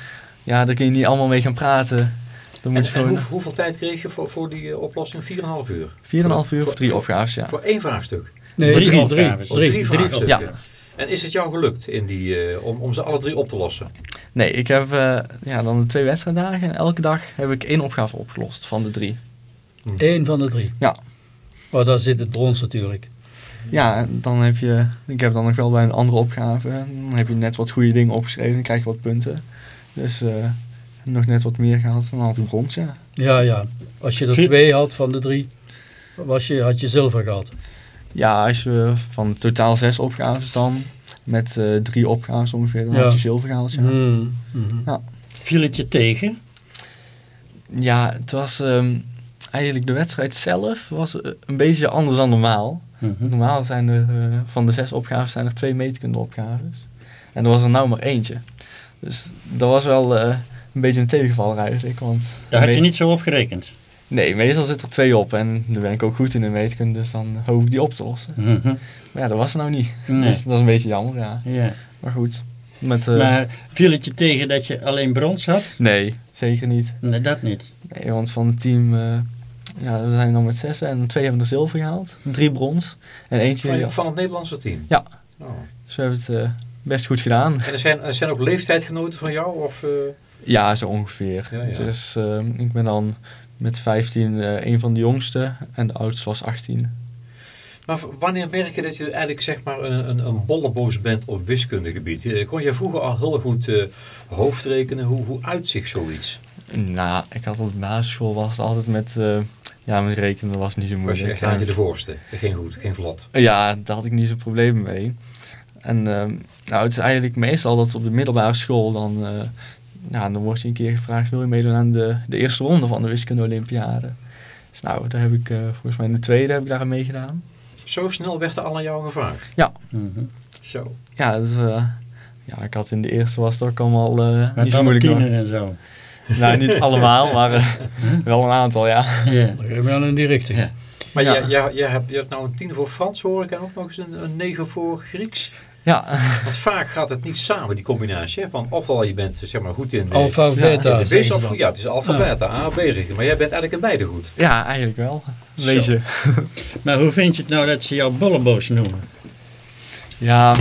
ja, daar kun je niet allemaal mee gaan praten. Dan moet En, je en gewoon hoe- hoeveel tijd kreeg je voor, voor die eh, oplossing? 4,5 uur? 4,5 uur voor- of drie voor- opgaves, ja. Voor één vraagstuk? Nee, Drie drie, opgaves. drie, drie, drie vraagstukken? En is het jou gelukt in die, eh, om, om ze alle drie op te lossen? Nee, ik heb eh, ja, dan de twee wedstrijddagen en elke dag heb ik één opgave opgelost van de drie. Eén van de drie. Ja. Maar daar zit het brons natuurlijk. Ja, en dan heb je, ik heb dan nog wel bij een andere opgave, dan heb je net wat goede dingen opgeschreven en krijg je wat punten. Dus eh, nog net wat meer gehad, dan had ik brons, ja. Ja, ja. Als je er twee had van de drie, was je, had je zilver gehad. Ja, als je van totaal zes opgaves dan, met eh, drie opgaves ongeveer, dan Ja. had je zilver gehaald, ja. Mhm, mhm. Viel het je tegen? Ja, het was ehm, eigenlijk de wedstrijd zelf was eh, een beetje anders dan normaal. Mhm. Normaal zijn er eh, van de zes opgaves zijn er twee meetkundeopgaves. En er was er nou maar eentje. Dus dat was wel een beetje een tegenvaller eigenlijk. Want Daar had je niet zo op gerekend. Nee, meestal zit er twee op en dan ben ik ook goed in de meetkunde, dus dan hoop ik die op te lossen. Mhm. Maar ja, dat was er nou niet. Nee. Dus dat is een beetje jammer, ja. Ja. Maar goed. Met, eh, Maar viel het je tegen dat je alleen brons had? Nee, zeker niet. Nee, dat niet. Nee, want van het team, eh, ja, we zijn dan met zessen en twee hebben er zilver gehaald. Drie brons en eentje. Van, van het Nederlandse team? Ja. Oh. Dus we hebben het eh, best goed gedaan. En er zijn, er zijn ook leeftijdgenoten van jou? Of, eh, Ja, zo ongeveer. Ja, ja. Dus eh, ik ben dan met 15 eh, een van de jongste en de oudste was 18. Maar wanneer merk je dat je eigenlijk zeg maar een, een, een bolleboos bent op wiskundegebied? Eh, Kon je vroeger al heel goed eh, hoofdrekenen? Hoe, hoe uitzicht zoiets? Nou, ik had op de basisschool was het altijd met, ja, met rekenen was niet zo Was moeilijk. je gaat je de voorste? Geen goed, geen vlot. Ja, daar had ik niet zo'n probleem mee. En ehm, nou, het is eigenlijk meestal dat op de middelbare school dan, nou, dan word je een keer gevraagd, wil je meedoen aan de, de eerste ronde van de wiskunde olympiade? Dus nou, daar heb ik, eh, volgens mij in de tweede heb ik daar aan meegedaan. Zo snel werd er al aan jou gevraagd? Mhm. Zo. Ja, dus, eh, ja, ik had in de eerste was het ook allemaal eh, Met niet zo moeilijk. en zo. Nou, niet (laughs) allemaal, maar wel een aantal, ja. Ja. Dan ga je wel in die richting. Ja. Maar Ja. je, je, je, hebt, je hebt nou een tien voor Frans hoor ik en ook nog eens een, een negen voor Grieks. Ja, Want vaak gaat het niet samen, die combinatie. Hè? Van ofwel je bent zeg maar, goed in de, Alpha, Ja, beta. in de of dan. ja, het is alfa, Ja. beta, A, B richting. Maar jij bent eigenlijk in beide goed. ja eigenlijk wel. Beetje. (laughs) Maar hoe vind je het nou dat ze jou bolleboos noemen? Ja,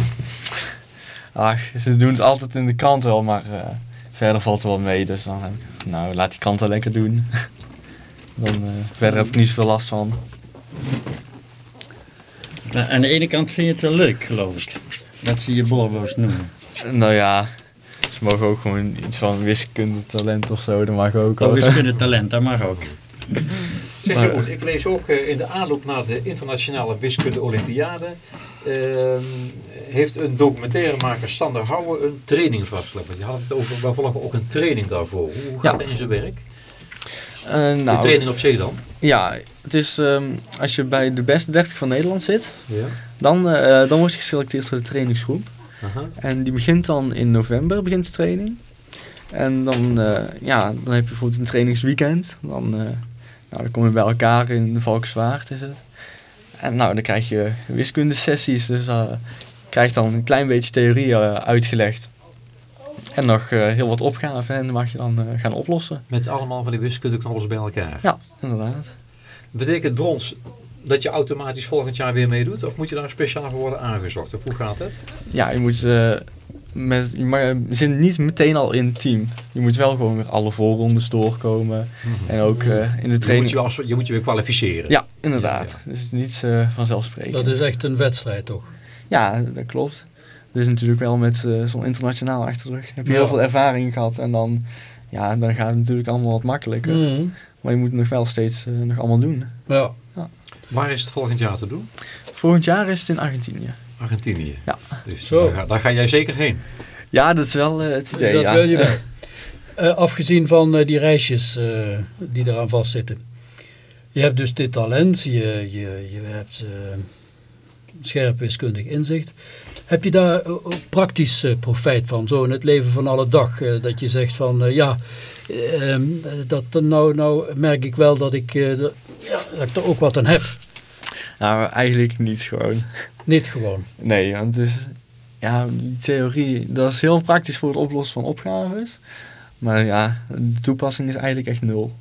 ach, ze doen het altijd in de krant wel, maar eh, verder valt het wel mee. Dus dan heb ik, nou, laat die krant dat lekker doen. (laughs) dan eh, verder heb ik niet zoveel last van. Nou, aan de ene kant vind je het wel leuk, geloof ik. Dat ze je bolleboos noemen. Nou ja, ze mogen ook gewoon iets van wiskunde talent of zo, dat mag ook. Oh, hoor. wiskunde talent, dat mag ook. Zeg Maar- jongens, ik lees ook eh, in de aanloop naar de internationale wiskunde olympiade ehm, heeft een documentairemaker Sander Houwen een training vastgelegd. Die had het over, volgen ook een training daarvoor. Hoe hoe gaat Ja. dat in zijn werk? Eh, de nou, training op zich dan? ja, het is ehm, als je bij de beste 30 van Nederland zit, Ja. dan, eh, dan word je geselecteerd voor de trainingsgroep. Aha. En die begint dan in november, begint de training. En dan, eh, ja, dan heb je bijvoorbeeld een trainingsweekend. Dan, nou, dan kom je bij elkaar in Valkenswaard is het. En nou, dan krijg je wiskundesessies. Dus je dan een klein beetje theorie uitgelegd. En nog eh, heel wat opgaven en mag je dan eh, gaan oplossen. Met allemaal van die wiskundeknobbels bij elkaar. Ja, inderdaad. Betekent brons dat je automatisch volgend jaar weer meedoet? Of moet je daar speciaal voor worden aangezocht? Of hoe gaat het? Ja, je moet eh, met, je mag, je zit niet meteen al in het team. Je moet wel gewoon weer alle voorrondes doorkomen. En ook eh, in de Mhm. Je moet training. je, wel als- je moet je weer kwalificeren. Ja, inderdaad. Ja, Dus het is niet eh, vanzelfsprekend. Dat is echt een wedstrijd toch? Ja, dat klopt. Dus natuurlijk wel met eh, zo'n internationaal achter de rug. Heb je Ja. heel veel ervaring gehad en dan, ja, dan gaat het natuurlijk allemaal wat makkelijker. Mhm. Maar je moet het nog wel steeds eh, nog allemaal doen. Ja. Waar is het volgend jaar te doen? Volgend jaar is het in Argentinië. Argentinië. Ja. Dus Zo. Daar, ga, daar ga jij zeker heen. Ja, dat is wel eh, het idee. dat ja. wil je wel. (laughs) Eh, afgezien van eh, die reisjes eh, die eraan vastzitten. Je hebt dus dit talent, je, je, je hebt eh, scherp wiskundig inzicht. Heb je daar eh, ook praktisch eh, profijt van, zo in het leven van alle dag? eh, dat je zegt van, eh, ja, eh, ehm, dat, nou, nou merk ik wel dat ik, eh, dat, ja, dat ik er ook wat aan heb. Nou, eigenlijk niet gewoon. Niet gewoon. Nee, want dus, ja, die theorie, dat is heel praktisch voor het oplossen van opgaves. Maar ja, de toepassing is eigenlijk echt nul.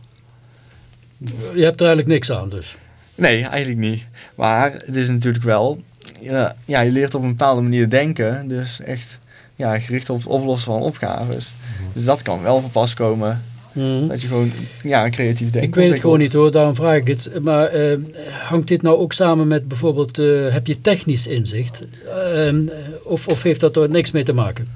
Je hebt er eigenlijk niks aan dus. Nee, eigenlijk niet. Maar het is natuurlijk wel, ja, ja, je leert op een bepaalde manier denken. Dus echt ja, gericht op het oplossen van opgaves. Dus dat kan wel van pas komen. Dat je gewoon ja, creatief denken Ik weet het gewoon niet hoor, daarom vraag ik het. Maar eh, hangt dit nou ook samen met bijvoorbeeld, eh, heb je technisch inzicht? Ehm, of, of heeft dat er niks mee te maken?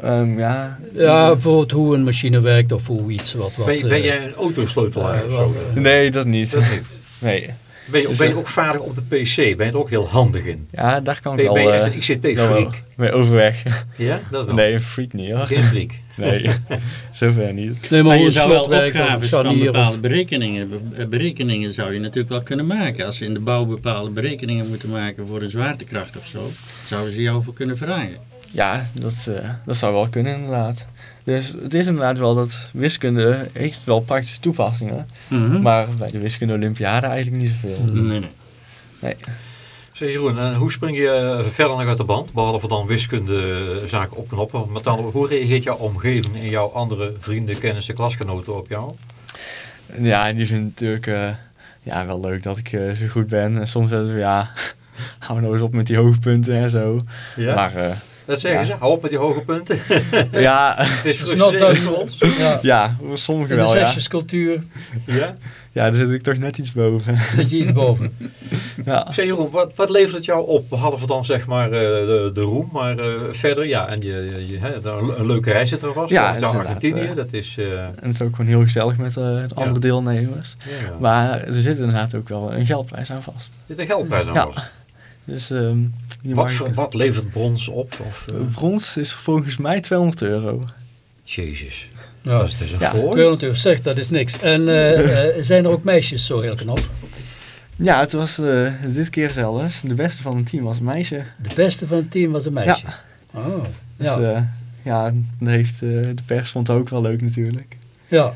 Ehm, ja, Ja, dus, bijvoorbeeld hoe een machine werkt of hoe iets wat... wat Ben, je- ben eh, jij een autosleutelaar eh, of zo? nee, dat niet. Dat niet. (laughs) Nee. Ben je, Dus, ben je ook vaardig op de PC? Ben je er ook heel handig in? Ja, daar kan ik Ben, wel, ben je echt een ICT-freak? overweg. Ja, dat wel. Nee, een freak niet hoor. Geen freak. (laughs) Nee, (laughs) zover niet. Nee, maar, je zou wel opgaves van bepaalde berekeningen, be- eh, berekeningen zou je natuurlijk wel kunnen maken. Als ze in de bouw bepaalde berekeningen moeten maken voor een zwaartekracht of zo, zouden ze jou voor kunnen vragen. Ja, dat, eh, dat zou wel kunnen inderdaad. Dus het is inderdaad wel dat wiskunde heeft wel praktische toepassingen. Mhm. Maar bij de wiskunde olympiade eigenlijk niet zoveel. Nee, nee. Zeg Jeroen, en hoe spring je eh, verder nog uit de band? Behalve dan wiskundezaken opknoppen. Maar dan, hoe reageert jouw omgeving en jouw andere vrienden, kennissen, klasgenoten op jou? Ja, die vinden natuurlijk eh, ja, wel leuk dat ik eh, zo goed ben. En soms zeggen ze ja, (laughs) hou nou eens op met die hoogpunten en zo. Ja? Maar eh, dat zeggen ja. ze, hou op met die hoge punten. (laughs) ja, Het is frustrerend voor ons. Ja. ja, voor sommigen de wel ja. zesjescultuur Ja? Ja, daar zit ik toch net iets boven. zit je iets boven. (laughs) ja. Zeg Jeroen, wat, wat levert het jou op? Behalve dan zeg maar eh, de, de roem, maar eh, verder, ja, en je, je, je, hè, daar een, leuke reis zit er vast. Ja, dat Argentinië, eh, dat is... eh, En het is ook gewoon heel gezellig met de andere Ja. deelnemers. ja, ja. Maar er zit inderdaad ook wel een geldprijs aan vast. Er zit een geldprijs aan Ja. vast. Dus ehm Wat, voor- wat levert brons op? Of, eh, Brons is volgens mij 200 euro. Jezus, Ja. dat is dus een Ja. fooi. 200 euro, zeg, dat is niks. En eh, eh, zijn er ook meisjes zo heel knap? Ja, het was eh, dit keer zelfs. De beste van het team was een meisje. De beste van het team was een meisje. Oh, Dus ja. ja, ja dat heeft, eh, de pers vond het ook wel leuk natuurlijk. ja.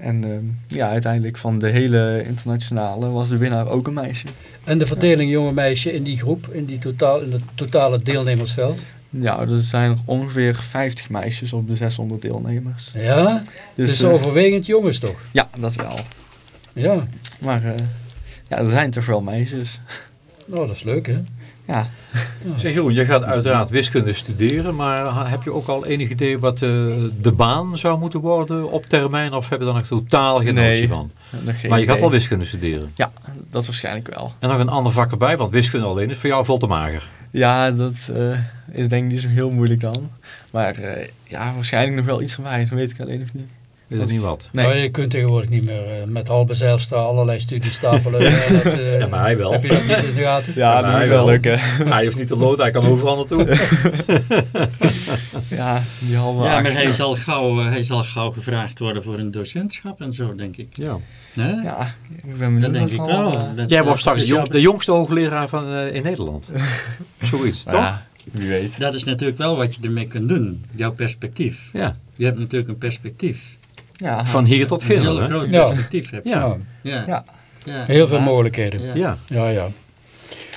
En ehm, ja, uiteindelijk van de hele internationale was de winnaar ook een meisje. En de verdeling jonge-meisje in die groep, in, die totaal, in het totale deelnemersveld? Ja, er zijn er ongeveer 50 meisjes op de 600 deelnemers. Ja, dus, Dus eh, overwegend jongens toch? ja, dat wel. Ja, Maar eh, ja, er zijn toch wel meisjes. nou dat is leuk hè. Ja, Zeg Jeroen, je gaat uiteraard wiskunde studeren, maar heb je ook al enig idee wat eh, de baan zou moeten worden op termijn? Of heb je daar nog totaal geen Nee. notie van? nog geen Maar je gaat wel wiskunde studeren. Ja, dat waarschijnlijk wel. En nog een ander vak erbij, want wiskunde alleen is voor jou veel te mager. Ja, dat eh, is denk ik niet zo heel moeilijk dan. Maar eh, ja, waarschijnlijk nog wel iets van mij. Dat weet ik alleen nog niet. Weet het niet wat? Nee. Maar je kunt tegenwoordig niet meer eh, met Halbe Zijlstra allerlei studies stapelen. (laughs) Eh, dat, eh, Ja, maar hij wel. Heb je dat niet in de gaten? Ja, Ja, dat hij is wel hè. (laughs) Hij heeft niet de lood, hij kan overal naartoe. (laughs) Ja, die halve Ja, maar hij zal, gauw, hij zal gauw gevraagd worden voor een docentschap en zo, denk ik. Ja. Ja, ik ben benieuwd dat denk ik wel. Dat, Jij wordt straks dat de, is jong- de jongste hoogleraar van, eh, in Nederland. Zoiets, toch? Ja, wie weet. Dat is natuurlijk wel wat je ermee kunt doen, jouw perspectief. Ja. Je hebt natuurlijk een perspectief. Ja, Van hier tot Een heel veel, groot Ja. perspectief heb je. Ja. Ja. Ja. Ja, Heel veel mogelijkheden. Ja. Ja. Ja.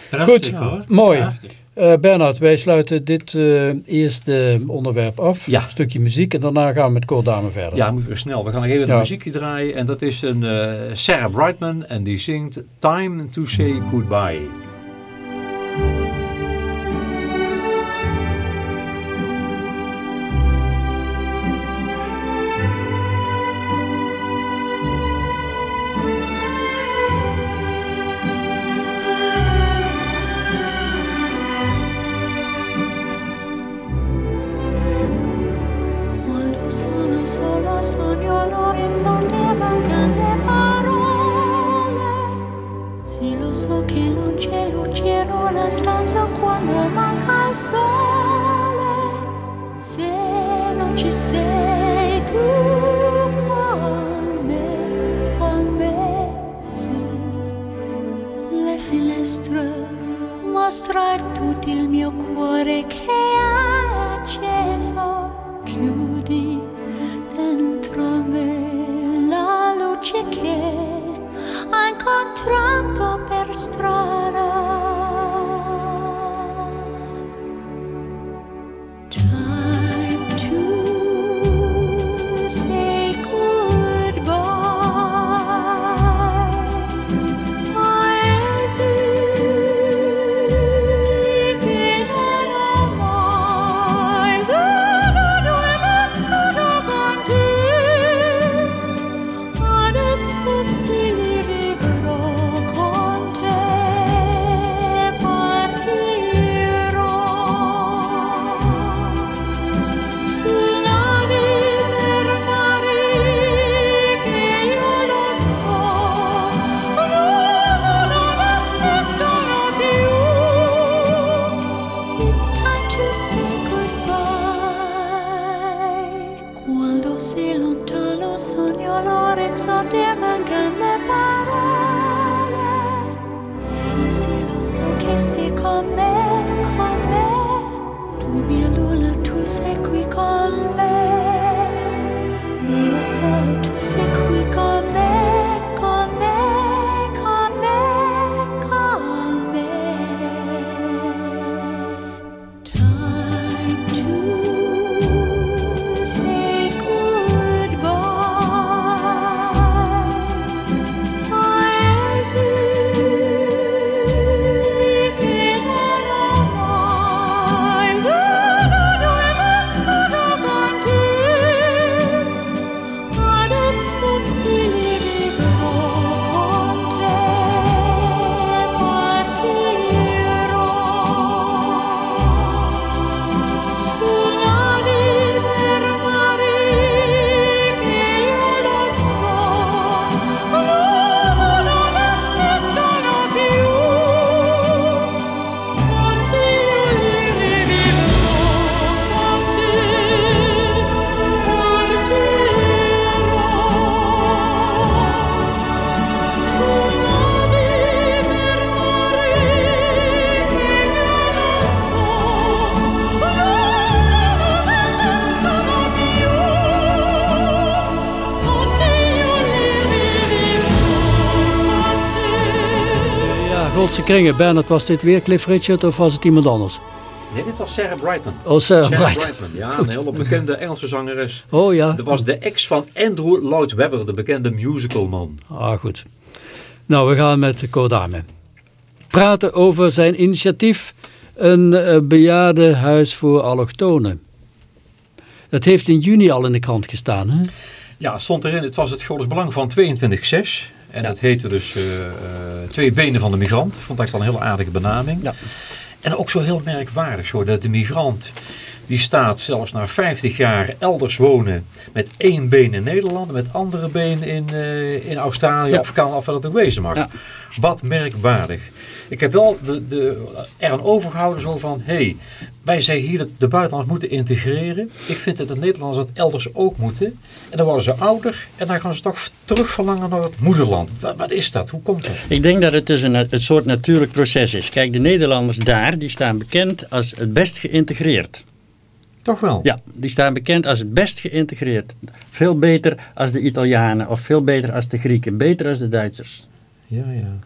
Prachtig Goed. hoor. Mooi. Prachtig. Eh, Bernhard, wij sluiten dit eh, eerste onderwerp af. Ja. Een stukje muziek en daarna gaan we met Koordame verder. Ja, moeten we snel. We gaan nog even Ja. een muziekje draaien. En dat is een eh, Sarah Brightman. En die zingt Time to Say Goodbye. so sweet. Goldse Kringen. Bernard, was dit weer Cliff Richard of was het iemand anders? Nee, dit was Sarah Brightman. Oh, Sarah Sarah Brightman. Brightman, ja, Goed. een hele bekende Engelse zangeres. Oh ja. Dat was de ex van Andrew Lloyd Webber, de bekende musicalman. Ah, goed. Nou, we gaan met Kodame. Praten over zijn initiatief, een eh, bejaardenhuis voor allochtonen. Dat heeft in juni al in de krant gestaan, hè? Ja, het stond erin, het was het Godes Belang van 22-6. En het heette dus eh, eh, Twee Benen van de Migrant. Ik vond dat wel een heel aardige benaming. Ja. En ook zo heel merkwaardig zo, dat de migrant, die staat zelfs na 50 jaar elders wonen met één been in Nederland, met andere been in, eh, in Australië Ja. of Canada, of wat het ook wezen mag. Ja. Wat merkwaardig. Ik heb wel de, de, eraan overgehouden zo van, hé, hey, wij zeggen hier dat de buitenlanders moeten integreren. Ik vind dat de Nederlanders dat elders ook moeten. En dan worden ze ouder en dan gaan ze toch terug verlangen naar het moederland. Wat, wat is dat? Hoe komt dat? Ik denk dat het dus een, een soort natuurlijk proces is. Kijk, de Nederlanders daar, die staan bekend als het best geïntegreerd. Toch wel? Ja, die staan bekend als het best geïntegreerd. Veel beter als de Italianen of veel beter als de Grieken. Beter als de Duitsers. Ja, ja.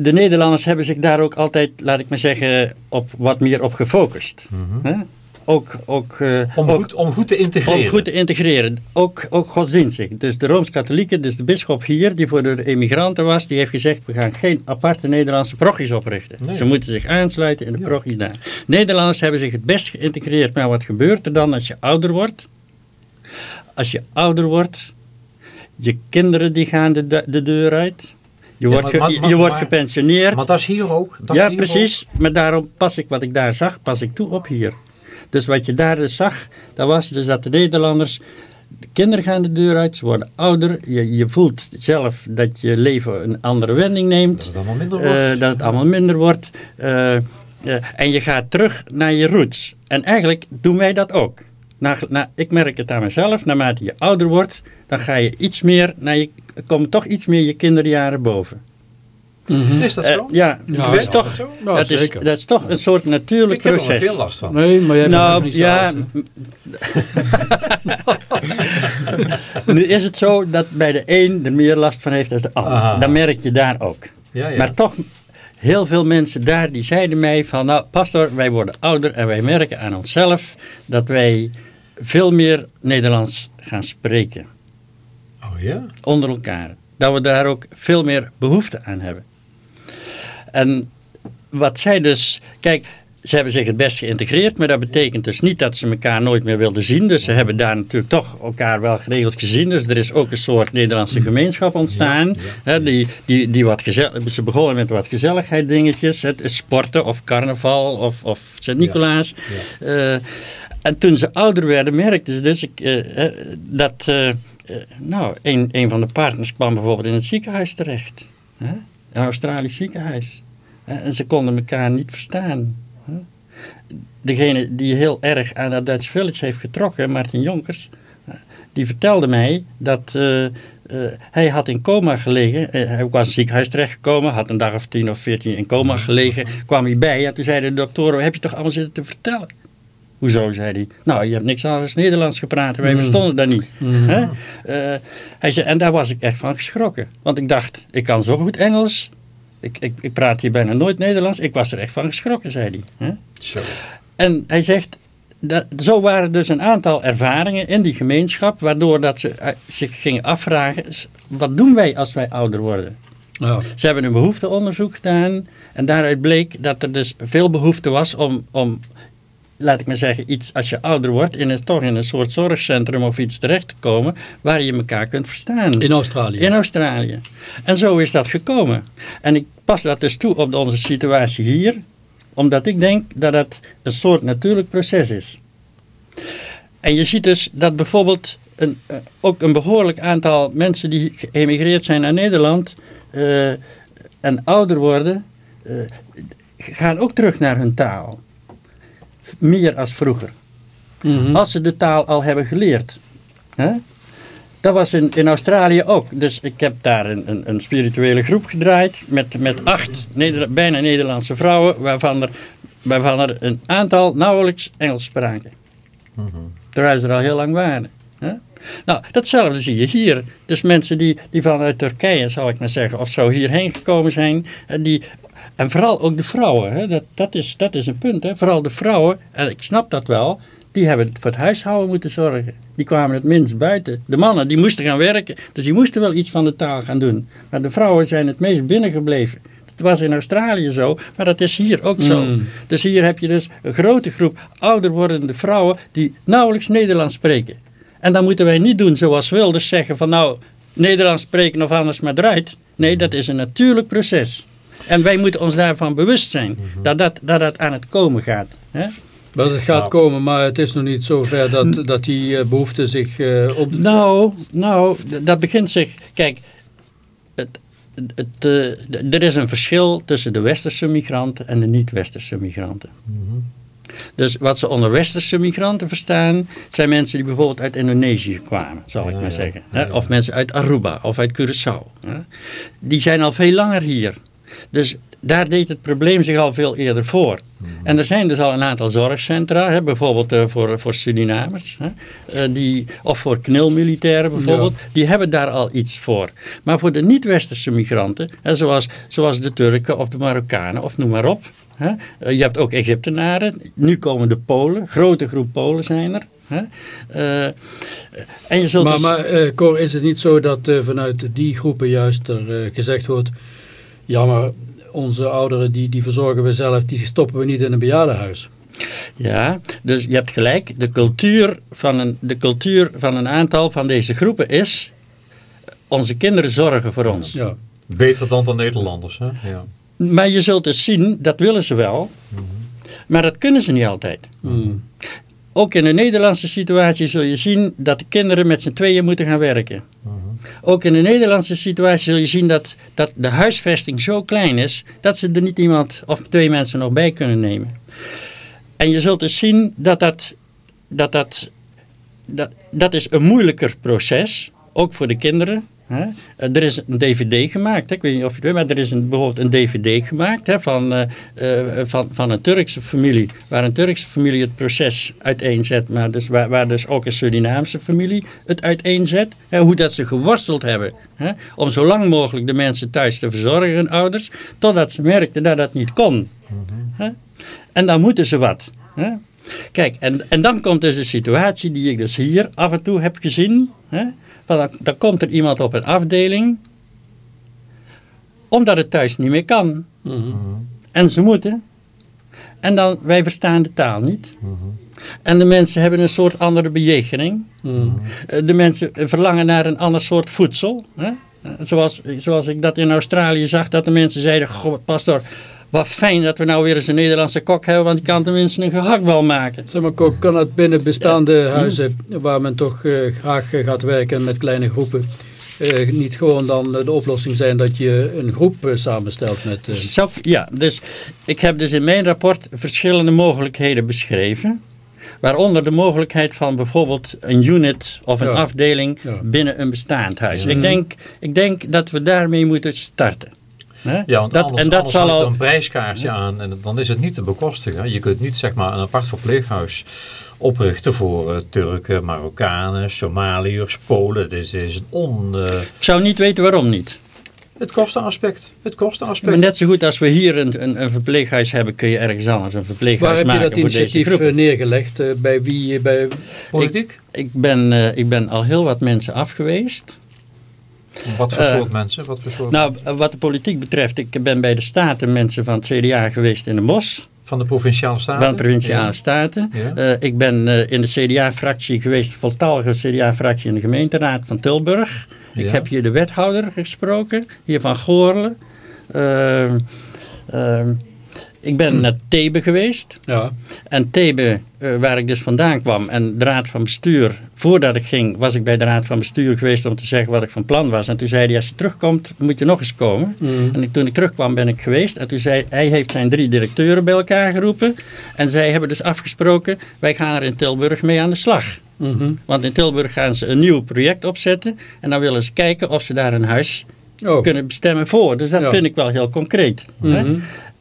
De Nederlanders hebben zich daar ook altijd, laat ik maar zeggen, op wat meer op gefocust. Hè? Ook, ook, eh, Mhm. Om, ook- goed, om goed te integreren. om goed te integreren. Ook, ook godsdienstig. Dus de Rooms-Katholieken, dus de bisschop hier, die voor de emigranten was, die heeft gezegd, we gaan geen aparte Nederlandse prochies oprichten. Nee. Ze moeten zich aansluiten in de Ja. prochies daar. Nederlanders hebben zich het best geïntegreerd. Maar wat gebeurt er dan als je ouder wordt? Als je ouder wordt, je kinderen die gaan de, de, de deur uit. Je wordt, ge- je wordt gepensioneerd. Maar dat is hier ook. Dat ja, hier precies. Maar daarom pas ik wat ik daar zag, pas ik toe op hier. Dus wat je daar dus zag, dat was dus dat de Nederlanders... De kinderen gaan de deur uit, ze worden ouder. Je, je voelt zelf dat je leven een andere wending neemt. Dat het allemaal minder eh, wordt. dat het allemaal minder wordt. eh, eh, en je gaat terug naar je roots. En eigenlijk doen wij dat ook. Na, na, ik merk het aan mezelf, naarmate je ouder wordt, dan ga je iets meer naar je, komen toch iets meer je kinderjaren boven. Is dat Eh, zo? ja, Ja, dat, is toch, Zo? Ja, dat, is, zeker. dat is toch een soort natuurlijk Ik heb er nog proces. veel last van. Nee, maar jij bent Nou, niet zo ja. (laughs) nu is het zo dat bij de een er meer last van heeft dan de ander. Aha. Dat merk je daar ook. Ja, ja. Maar toch, heel veel mensen daar die zeiden mij van, nou pastor, wij worden ouder en wij merken aan onszelf dat wij veel meer Nederlands gaan spreken. Ja? onder elkaar. Dat we daar ook veel meer behoefte aan hebben. En wat zij dus, kijk, ze hebben zich het best geïntegreerd, maar dat betekent dus niet dat ze elkaar nooit meer wilden zien. Dus ze hebben daar natuurlijk toch elkaar wel geregeld gezien. Dus er is ook een soort Nederlandse gemeenschap ontstaan. Hè, die, die, die wat gezellig, ze begonnen met wat gezelligheid dingetjes, het sporten of carnaval of, of Sint-Nicolaas. Eh, en toen ze ouder werden, merkten ze dus eh, eh, dat, nou, een, een van de partners kwam bijvoorbeeld in het ziekenhuis terecht. Hè? Een Australisch ziekenhuis. En ze konden elkaar niet verstaan. hè. Degene die heel erg aan dat Dutch Village heeft getrokken, Martin Jonkers, die vertelde mij dat eh, eh, hij had in coma gelegen. Eh, hij was in het ziekenhuis terechtgekomen, had een dag of tien of veertien in coma gelegen. Kwam hij bij en toen zeiden de doktoren, heb je toch allemaal zitten te vertellen? Hoezo, zei hij. Nou, je hebt niks anders Nederlands gepraat. Wij Mm. verstonden dat niet. Mhm. Hè? Eh, hij zei, en daar was ik echt van geschrokken. Want ik dacht, ik kan zo goed Engels. Ik, ik, ik praat hier bijna nooit Nederlands. Ik was er echt van geschrokken, zei hij. Hè? Zo. En hij zegt, dat, zo waren dus een aantal ervaringen in die gemeenschap, waardoor dat ze eh, zich gingen afvragen, wat doen wij als wij ouder worden? Ze hebben een behoefteonderzoek gedaan en daaruit bleek dat er dus veel behoefte was om, om laat ik maar zeggen, iets als je ouder wordt, in een, toch in een soort zorgcentrum of iets terecht te komen waar je elkaar kunt verstaan. In Australië. In Australië. En zo is dat gekomen. En ik pas dat dus toe op onze situatie hier, omdat ik denk dat het een soort natuurlijk proces is. En je ziet dus dat bijvoorbeeld een, eh, ook een behoorlijk aantal mensen die geëmigreerd zijn naar Nederland eh, en ouder worden, eh, gaan ook terug naar hun taal. Meer als vroeger Mhm. als ze de taal al hebben geleerd. Hè? Dat was in, in Australië ook. Dus ik heb daar een, een, een spirituele groep gedraaid met, met acht Neder- bijna Nederlandse vrouwen, waarvan er, waarvan er een aantal nauwelijks Engels spraken. Terwijl ze er al heel lang waren. Hè? Nou, datzelfde zie je hier. Dus mensen die, die vanuit Turkije, zal ik maar zeggen, of zo hierheen gekomen zijn, eh, die, en vooral ook de vrouwen, hè? Dat, dat, is, dat is een punt. Hè? Vooral de vrouwen, en ik snap dat wel, die hebben voor het huishouden moeten zorgen. Die kwamen het minst buiten. De mannen, die moesten gaan werken, dus die moesten wel iets van de taal gaan doen. Maar de vrouwen zijn het meest binnengebleven. Dat was in Australië zo, maar dat is hier ook zo. Mm. Dus hier heb je dus een grote groep ouder wordende vrouwen die nauwelijks Nederlands spreken. En dan moeten wij niet doen zoals Wilders zeggen van nou, Nederlands spreken of anders maar eruit. Nee, dat is een natuurlijk proces. En wij moeten ons daarvan bewust zijn dat dat, dat, dat aan het komen gaat. Hè? Maar het gaat komen, maar het is nog niet zover dat, dat die eh, behoefte zich eh, op... Nou, nou, dat begint zich. Kijk, het, het, eh, er is een verschil tussen de westerse migranten en de niet-westerse migranten. Dus wat ze onder westerse migranten verstaan, zijn mensen die bijvoorbeeld uit Indonesië kwamen, zal ik Ja, maar ja. zeggen. Ja, hè? ja. Of mensen uit Aruba of uit Curaçao. Hè? Die zijn al veel langer hier. Dus daar deed het probleem zich al veel eerder voor. Mhm. En er zijn dus al een aantal zorgcentra, hè, bijvoorbeeld eh, voor, voor Surinamers, hè, eh, die, of voor knilmilitairen bijvoorbeeld, die hebben daar al iets voor. Maar voor de niet-westerse migranten, hè, zoals, zoals de Turken of de Marokkanen of noem maar op. Hè, eh, je hebt ook Egyptenaren, nu komen de Polen, grote groep Polen zijn er. Hè, eh, en je zult Maar, dus- maar Cor, is het niet zo dat vanuit die groepen juist er gezegd wordt... Ja, maar onze ouderen die, die verzorgen we zelf, die stoppen we niet in een bejaardenhuis. Ja, dus je hebt gelijk. De cultuur van een, de cultuur van een aantal van deze groepen is... Onze kinderen zorgen voor ons. Ja. Beter dan de Nederlanders, hè? Ja. Maar je zult dus zien, dat willen ze wel. Maar dat kunnen ze niet altijd. Mm. Ook in de Nederlandse situatie zul je zien dat de kinderen met z'n tweeën moeten gaan werken. Ook in de Nederlandse situatie zul je zien dat, dat de huisvesting zo klein is dat ze er niet iemand of twee mensen nog bij kunnen nemen. En je zult dus zien dat dat, dat, dat, dat, dat is een moeilijker proces, ook voor de kinderen. Hè? Eh, Er is een dvd gemaakt, hè? ik weet niet of je het weet, maar er is een, bijvoorbeeld een dvd gemaakt hè, van, eh, eh, van, van een Turkse familie, waar een Turkse familie het proces uiteenzet, maar dus waar, waar dus ook een Surinaamse familie het uiteenzet. Hè, hoe dat ze geworsteld hebben hè, om zo lang mogelijk de mensen thuis te verzorgen, hun ouders, totdat ze merkten dat dat niet kon. Hè? En dan moeten ze wat. Hè? Kijk, en, en dan komt dus een situatie die ik dus hier af en toe heb gezien. Hè? Dan, dan komt er iemand op een afdeling, omdat het thuis niet meer kan. Mhm. En ze moeten. En dan, wij verstaan de taal niet. En de mensen hebben een soort andere bejegening. Mhm. Eh, De mensen verlangen naar een ander soort voedsel. Hè? Eh, Zoals, zoals ik dat in Australië zag, dat de mensen zeiden, goh, pastor, wat fijn dat we nou weer eens een Nederlandse kok hebben, want die kan tenminste een gehaktbal maken. Zeg maar, Kok, kan het binnen bestaande huizen, waar men toch eh, graag eh, gaat werken met kleine groepen, eh, niet gewoon dan de oplossing zijn dat je een groep samenstelt met... ja, dus ik heb dus in mijn rapport verschillende mogelijkheden beschreven. Waaronder de mogelijkheid van bijvoorbeeld een unit of een Ja. afdeling Ja. binnen een bestaand huis. Ja. Ik, denk, ik denk dat we daarmee moeten starten. Hè? Ja, want dat, anders, en dat anders zal al. een prijskaartje aan en dan is het niet te bekostigen. Je kunt niet zeg maar een apart verpleeghuis oprichten voor eh, Turken, Marokkanen, Somaliërs, Polen. Dit is een on... eh, Ik zou niet weten waarom niet. het kostenaspect. Het kostenaspect. Maar net zo goed als we hier een, een, een verpleeghuis hebben, kun je ergens anders een verpleeghuis waar heb je maken dat initiatief eh, neergelegd? Bij wie? Bij, Politiek? Ik ben, eh, ik ben al heel wat mensen afgeweest. Wat voor eh, soort mensen? Wat voor soort Nou, eh, wat de politiek betreft, ik ben bij de Staten mensen van het CDA geweest in de Bos. Van de Provinciale Staten? Van de Provinciale Ja. Staten. Ja. Eh, ik ben in de CDA-fractie geweest, voltallige CDA-fractie in de gemeenteraad van Tilburg. Ik heb hier de wethouder gesproken, hier van Goorlen. Ik ben naar Thebe geweest. ja, En Thebe, eh, waar ik dus vandaan kwam, en de raad van bestuur, voordat ik ging, was ik bij de raad van bestuur geweest om te zeggen wat ik van plan was. En toen zei hij, als je terugkomt, moet je nog eens komen. Mhm. En toen ik terugkwam ben ik geweest. En toen zei hij, heeft zijn drie directeuren bij elkaar geroepen. En zij hebben dus afgesproken, wij gaan er in Tilburg mee aan de slag. Mhm. Want in Tilburg gaan ze een nieuw project opzetten. En dan willen ze kijken of ze daar een huis Oh. kunnen bestemmen voor. Dus dat Ja. vind ik wel heel concreet. hè.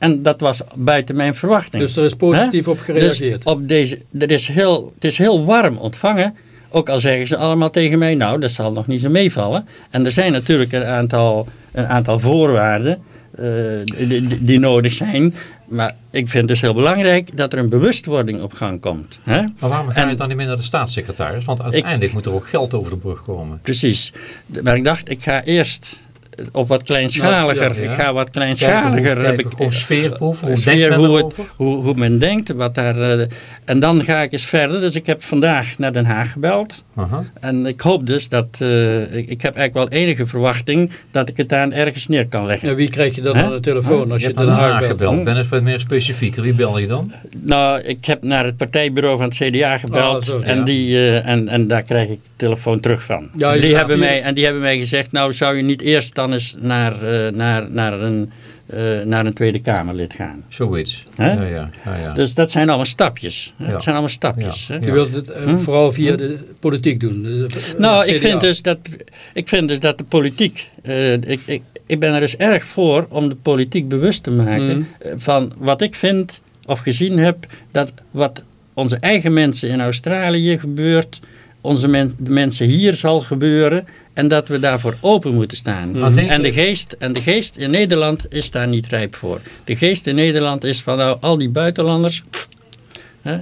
En dat was buiten mijn verwachting. Dus er is positief op gereageerd. Dus op deze, er is heel, het is heel warm ontvangen. Ook al zeggen ze allemaal tegen mij, nou, dat zal nog niet zo meevallen. En er zijn natuurlijk een aantal, een aantal voorwaarden eh, die, nodig zijn. Maar ik vind het dus heel belangrijk dat er een bewustwording op gang komt. Hè? Maar waarom ga En- je dan niet meer naar de staatssecretaris? Want uiteindelijk moet er ook geld over de brug komen. Precies. Maar ik dacht, ik ga eerst op wat kleinschaliger, ja, ja. ik ga wat Kijken hoe- kleinschaliger. heb kijken, ik, gewoon sfeerproeven. Hoe sfeer, denkt men hoe, het, hoe, hoe men denkt, wat daar, eh, en dan ga ik eens verder. Dus ik heb vandaag naar Den Haag gebeld. Aha. En ik hoop dus dat, eh, ik, ik heb eigenlijk wel enige verwachting dat ik het daar ergens neer kan leggen. En wie krijg je dan aan de telefoon als Je je, hebt Den naar Den Haag belt? gebeld. Hm. Ben eens wat meer specifiek. Wie bel je dan? Nou, ik heb naar het partijbureau van het CDA gebeld Oh, ja. en, die, eh, en, en daar krijg ik telefoon terug van. Die hebben mij, en die hebben mij gezegd, nou zou je niet eerst dan eens naar, eh, naar, naar, een, eh, naar een Tweede Kamerlid gaan. Zoiets. Hè? Ja, ja, ja, ja. Dus dat zijn allemaal stapjes. Dat zijn allemaal stapjes. Ja. Hè? Je wilt het eh, Hm? vooral via de politiek doen. de- Nou, ik vind, dus dat, ik vind dus dat de politiek, eh, ik, ik, ik ben er dus erg voor om de politiek bewust te maken eh, van wat ik vind of gezien heb, dat wat onze eigen mensen in Australië gebeurt, onze men, de mensen hier zal gebeuren en dat we daarvoor open moeten staan. En, de geest, en de geest in Nederland is daar niet rijp voor. De geest in Nederland is van nou, al die buitenlanders, pff, hè,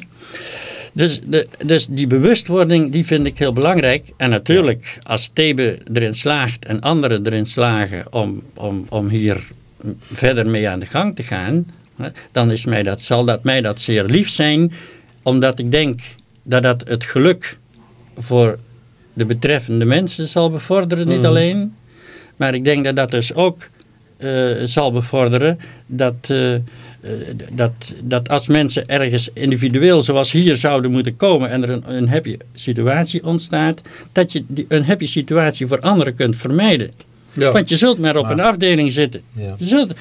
dus, de, dus die bewustwording die vind ik heel belangrijk. En natuurlijk, als Thebe erin slaagt en anderen erin slagen om, om, om hier verder mee aan de gang te gaan, hè, dan is mij dat, zal dat mij dat zeer lief zijn. Omdat ik denk dat dat het geluk voor de betreffende mensen zal bevorderen, niet Mhm. alleen. Maar ik denk dat dat dus ook eh, zal bevorderen dat, eh, eh, dat, dat als mensen ergens individueel zoals hier zouden moeten komen en er een, een happy situatie ontstaat, dat je die, een happy situatie voor anderen kunt vermijden. Ja. Want je zult maar op Maar- een afdeling zitten. Ja. Je, zult,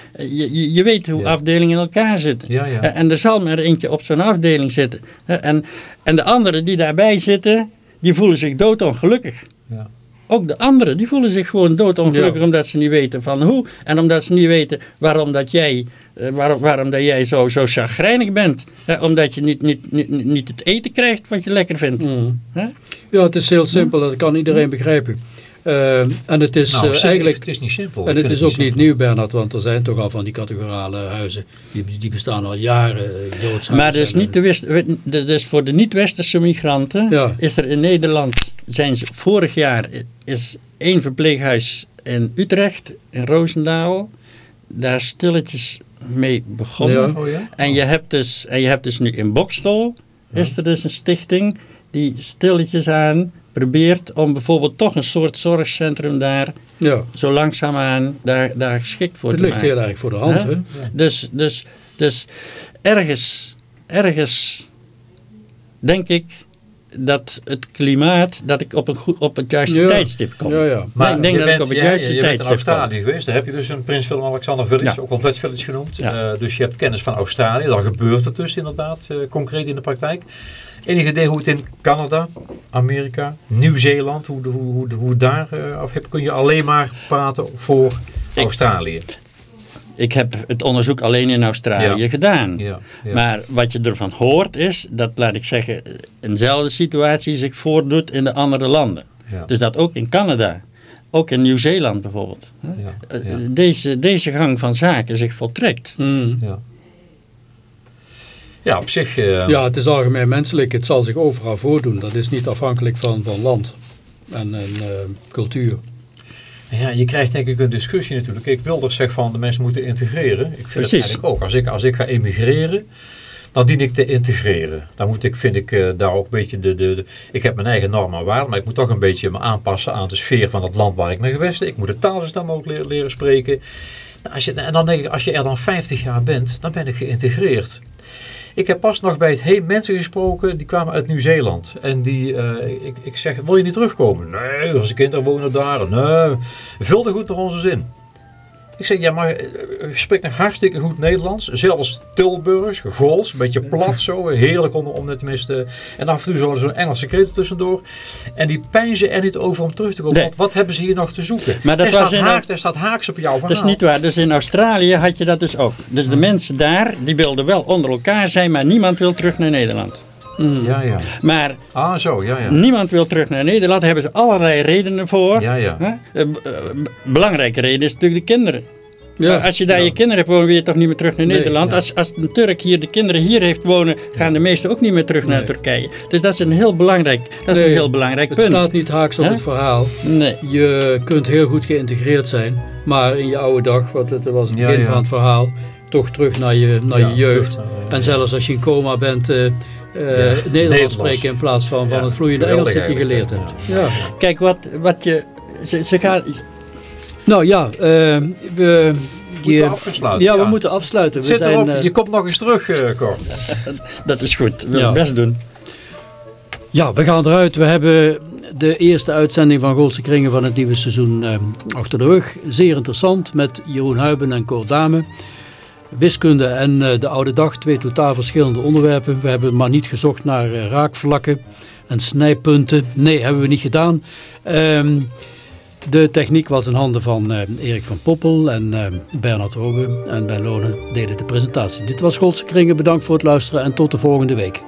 je, weet hoe Ja. afdelingen in elkaar zitten. En er zal maar eentje op zo'n afdeling zitten. En, en de anderen die daarbij zitten, die voelen zich doodongelukkig. Ja. ook de anderen, die voelen zich gewoon doodongelukkig Ja. omdat ze niet weten van hoe. En omdat ze niet weten waarom dat jij, eh, waarom, waarom dat jij zo, zo chagrijnig bent. Hè, omdat je niet, niet, niet, niet het eten krijgt wat je lekker vindt. Mm. Ja, het is heel simpel, dat kan iedereen begrijpen. Eh, en het is Nou, eh, eigenlijk... het is niet simpel. En het is ook niet nieuw, Bernard, want er zijn toch al van die categorale huizen. Die, die bestaan al jaren. eh, Maar dus, niet de west, dus voor de niet-westerse migranten Ja. is er in Nederland, zijn ze, vorig jaar is één verpleeghuis in Utrecht, in Roosendaal, daar stilletjes mee begonnen. Ja. Oh ja? En, je hebt dus, en je hebt dus nu in Bokstel, is er dus een stichting die stilletjes aan probeert om bijvoorbeeld toch een soort zorgcentrum daar Ja, zo langzaamaan daar, daar geschikt voor het te ligt maken. heel erg voor de hand. Hè? Dus, dus, dus ergens, ergens denk ik dat het klimaat, dat ik op, een goed, op het juiste Ja. tijdstip kom. Ja, ja. Maar ik denk je dat bent, ik op het ja, juiste je bent in. Australië geweest. Daar heb je dus een Prins Willem-Alexander Village, Ja. ook wel Dutch Village genoemd. Ja. Eh, dus je hebt kennis van Australië. Daar gebeurt het dus inderdaad, eh, concreet in de praktijk. Enig idee hoe het in Canada, Amerika, Nieuw-Zeeland, hoe, hoe, hoe, hoe daar, eh, of heb, kun je alleen maar praten voor Australië? Ik heb het onderzoek alleen in Australië Ja. gedaan. Ja, ja. Maar wat je ervan hoort is dat, laat ik zeggen, eenzelfde situatie zich voordoet in de andere landen. ja, Dus dat ook in Canada, ook in Nieuw-Zeeland bijvoorbeeld. ja, eh, ja, Deze, deze gang van zaken zich voltrekt. Mm. ja. Ja, op zich... eh, Ja, het is algemeen menselijk. Het zal zich overal voordoen. Dat is niet afhankelijk van, van land en, en eh, cultuur. Ja, je krijgt denk ik een discussie natuurlijk. Ik wil er zeg van de mensen moeten integreren. Ik vind Precies. het eigenlijk ook. Als ik, als ik ga emigreren, dan dien ik te integreren. Dan moet ik, vind ik, eh, daar ook een beetje de, de, de... Ik heb mijn eigen normen en waarden, maar ik moet toch een beetje me aanpassen aan de sfeer van het land waar ik me gevestigd. Ik moet de taal zo snel mogelijk leren, leren spreken. Nou, als je, en dan denk ik, als je er dan 50 jaar bent, dan ben ik geïntegreerd. Ik heb pas nog bij het heen mensen gesproken, die kwamen uit Nieuw-Zeeland. En die, eh, ik, ik zeg, wil je niet terugkomen? Nee, onze kinderen wonen daar. Nee, vul er goed naar onze zin. Ik zeg, ja, maar eh, je spreekt nog hartstikke goed Nederlands. Zelfs Tilburgs, Gools, een beetje plat zo. Heerlijk om, om net tenminste... En af en toe zo'n Engelse kreten tussendoor. En die pijnzen er niet over om terug te komen. Nee. Want wat hebben ze hier nog te zoeken? Maar dat er, was staat er staat haaks op jouw verhaal. Dat is niet waar. Dus in Australië had je dat dus ook. Dus de mensen daar, die wilden wel onder elkaar zijn, maar niemand wil terug naar Nederland. Mm. Ja, ja. Maar Ah, zo, ja, ja. niemand wil terug naar Nederland. Daar hebben ze allerlei redenen voor. Ja, ja. Hè? Eh, eh, belangrijke reden is natuurlijk de kinderen. Ja. Als je daar Ja. je kinderen hebt wonen, wil je toch niet meer terug naar Nee, Nederland. ja. Als, als een Turk hier de kinderen hier heeft wonen, gaan de meesten ook niet meer terug naar. Turkije. Dus dat is een heel belangrijk, dat is een heel belangrijk Het punt. staat niet haaks op het verhaal. Nee. Je kunt heel goed geïntegreerd zijn, maar in je oude dag, wat het was het begin ja. van het verhaal, toch terug naar je, naar Ja, je jeugd. terug en zelfs als je in coma bent, eh, eh, Nederlands Nederlands. spreken in plaats van, van het vloeiende Engels dat je geleerd hebt. Ja. Kijk, wat, wat je... Ze, ze gaan, Nou ja, eh, we, Moeten we ja, we moeten afsluiten. We zit zijn, erop. eh, Je komt nog eens terug, eh Cor. (laughs) dat is goed, wil Ja. ik best doen. Ja, we gaan eruit. We hebben de eerste uitzending van Goldse Kringen van het nieuwe seizoen eh, achter de rug. Zeer interessant met Jeroen Huiben en Cor Dame. Wiskunde en eh, de oude dag, twee totaal verschillende onderwerpen. We hebben maar niet gezocht naar eh, raakvlakken en snijpunten. Nee, hebben we niet gedaan. Ehm, de techniek was in handen van eh, Erik van Poppel en eh, Bernard Roge. En bij Lonen deden de presentatie. Dit was Goldse Kringen. Bedankt voor het luisteren en tot de volgende week.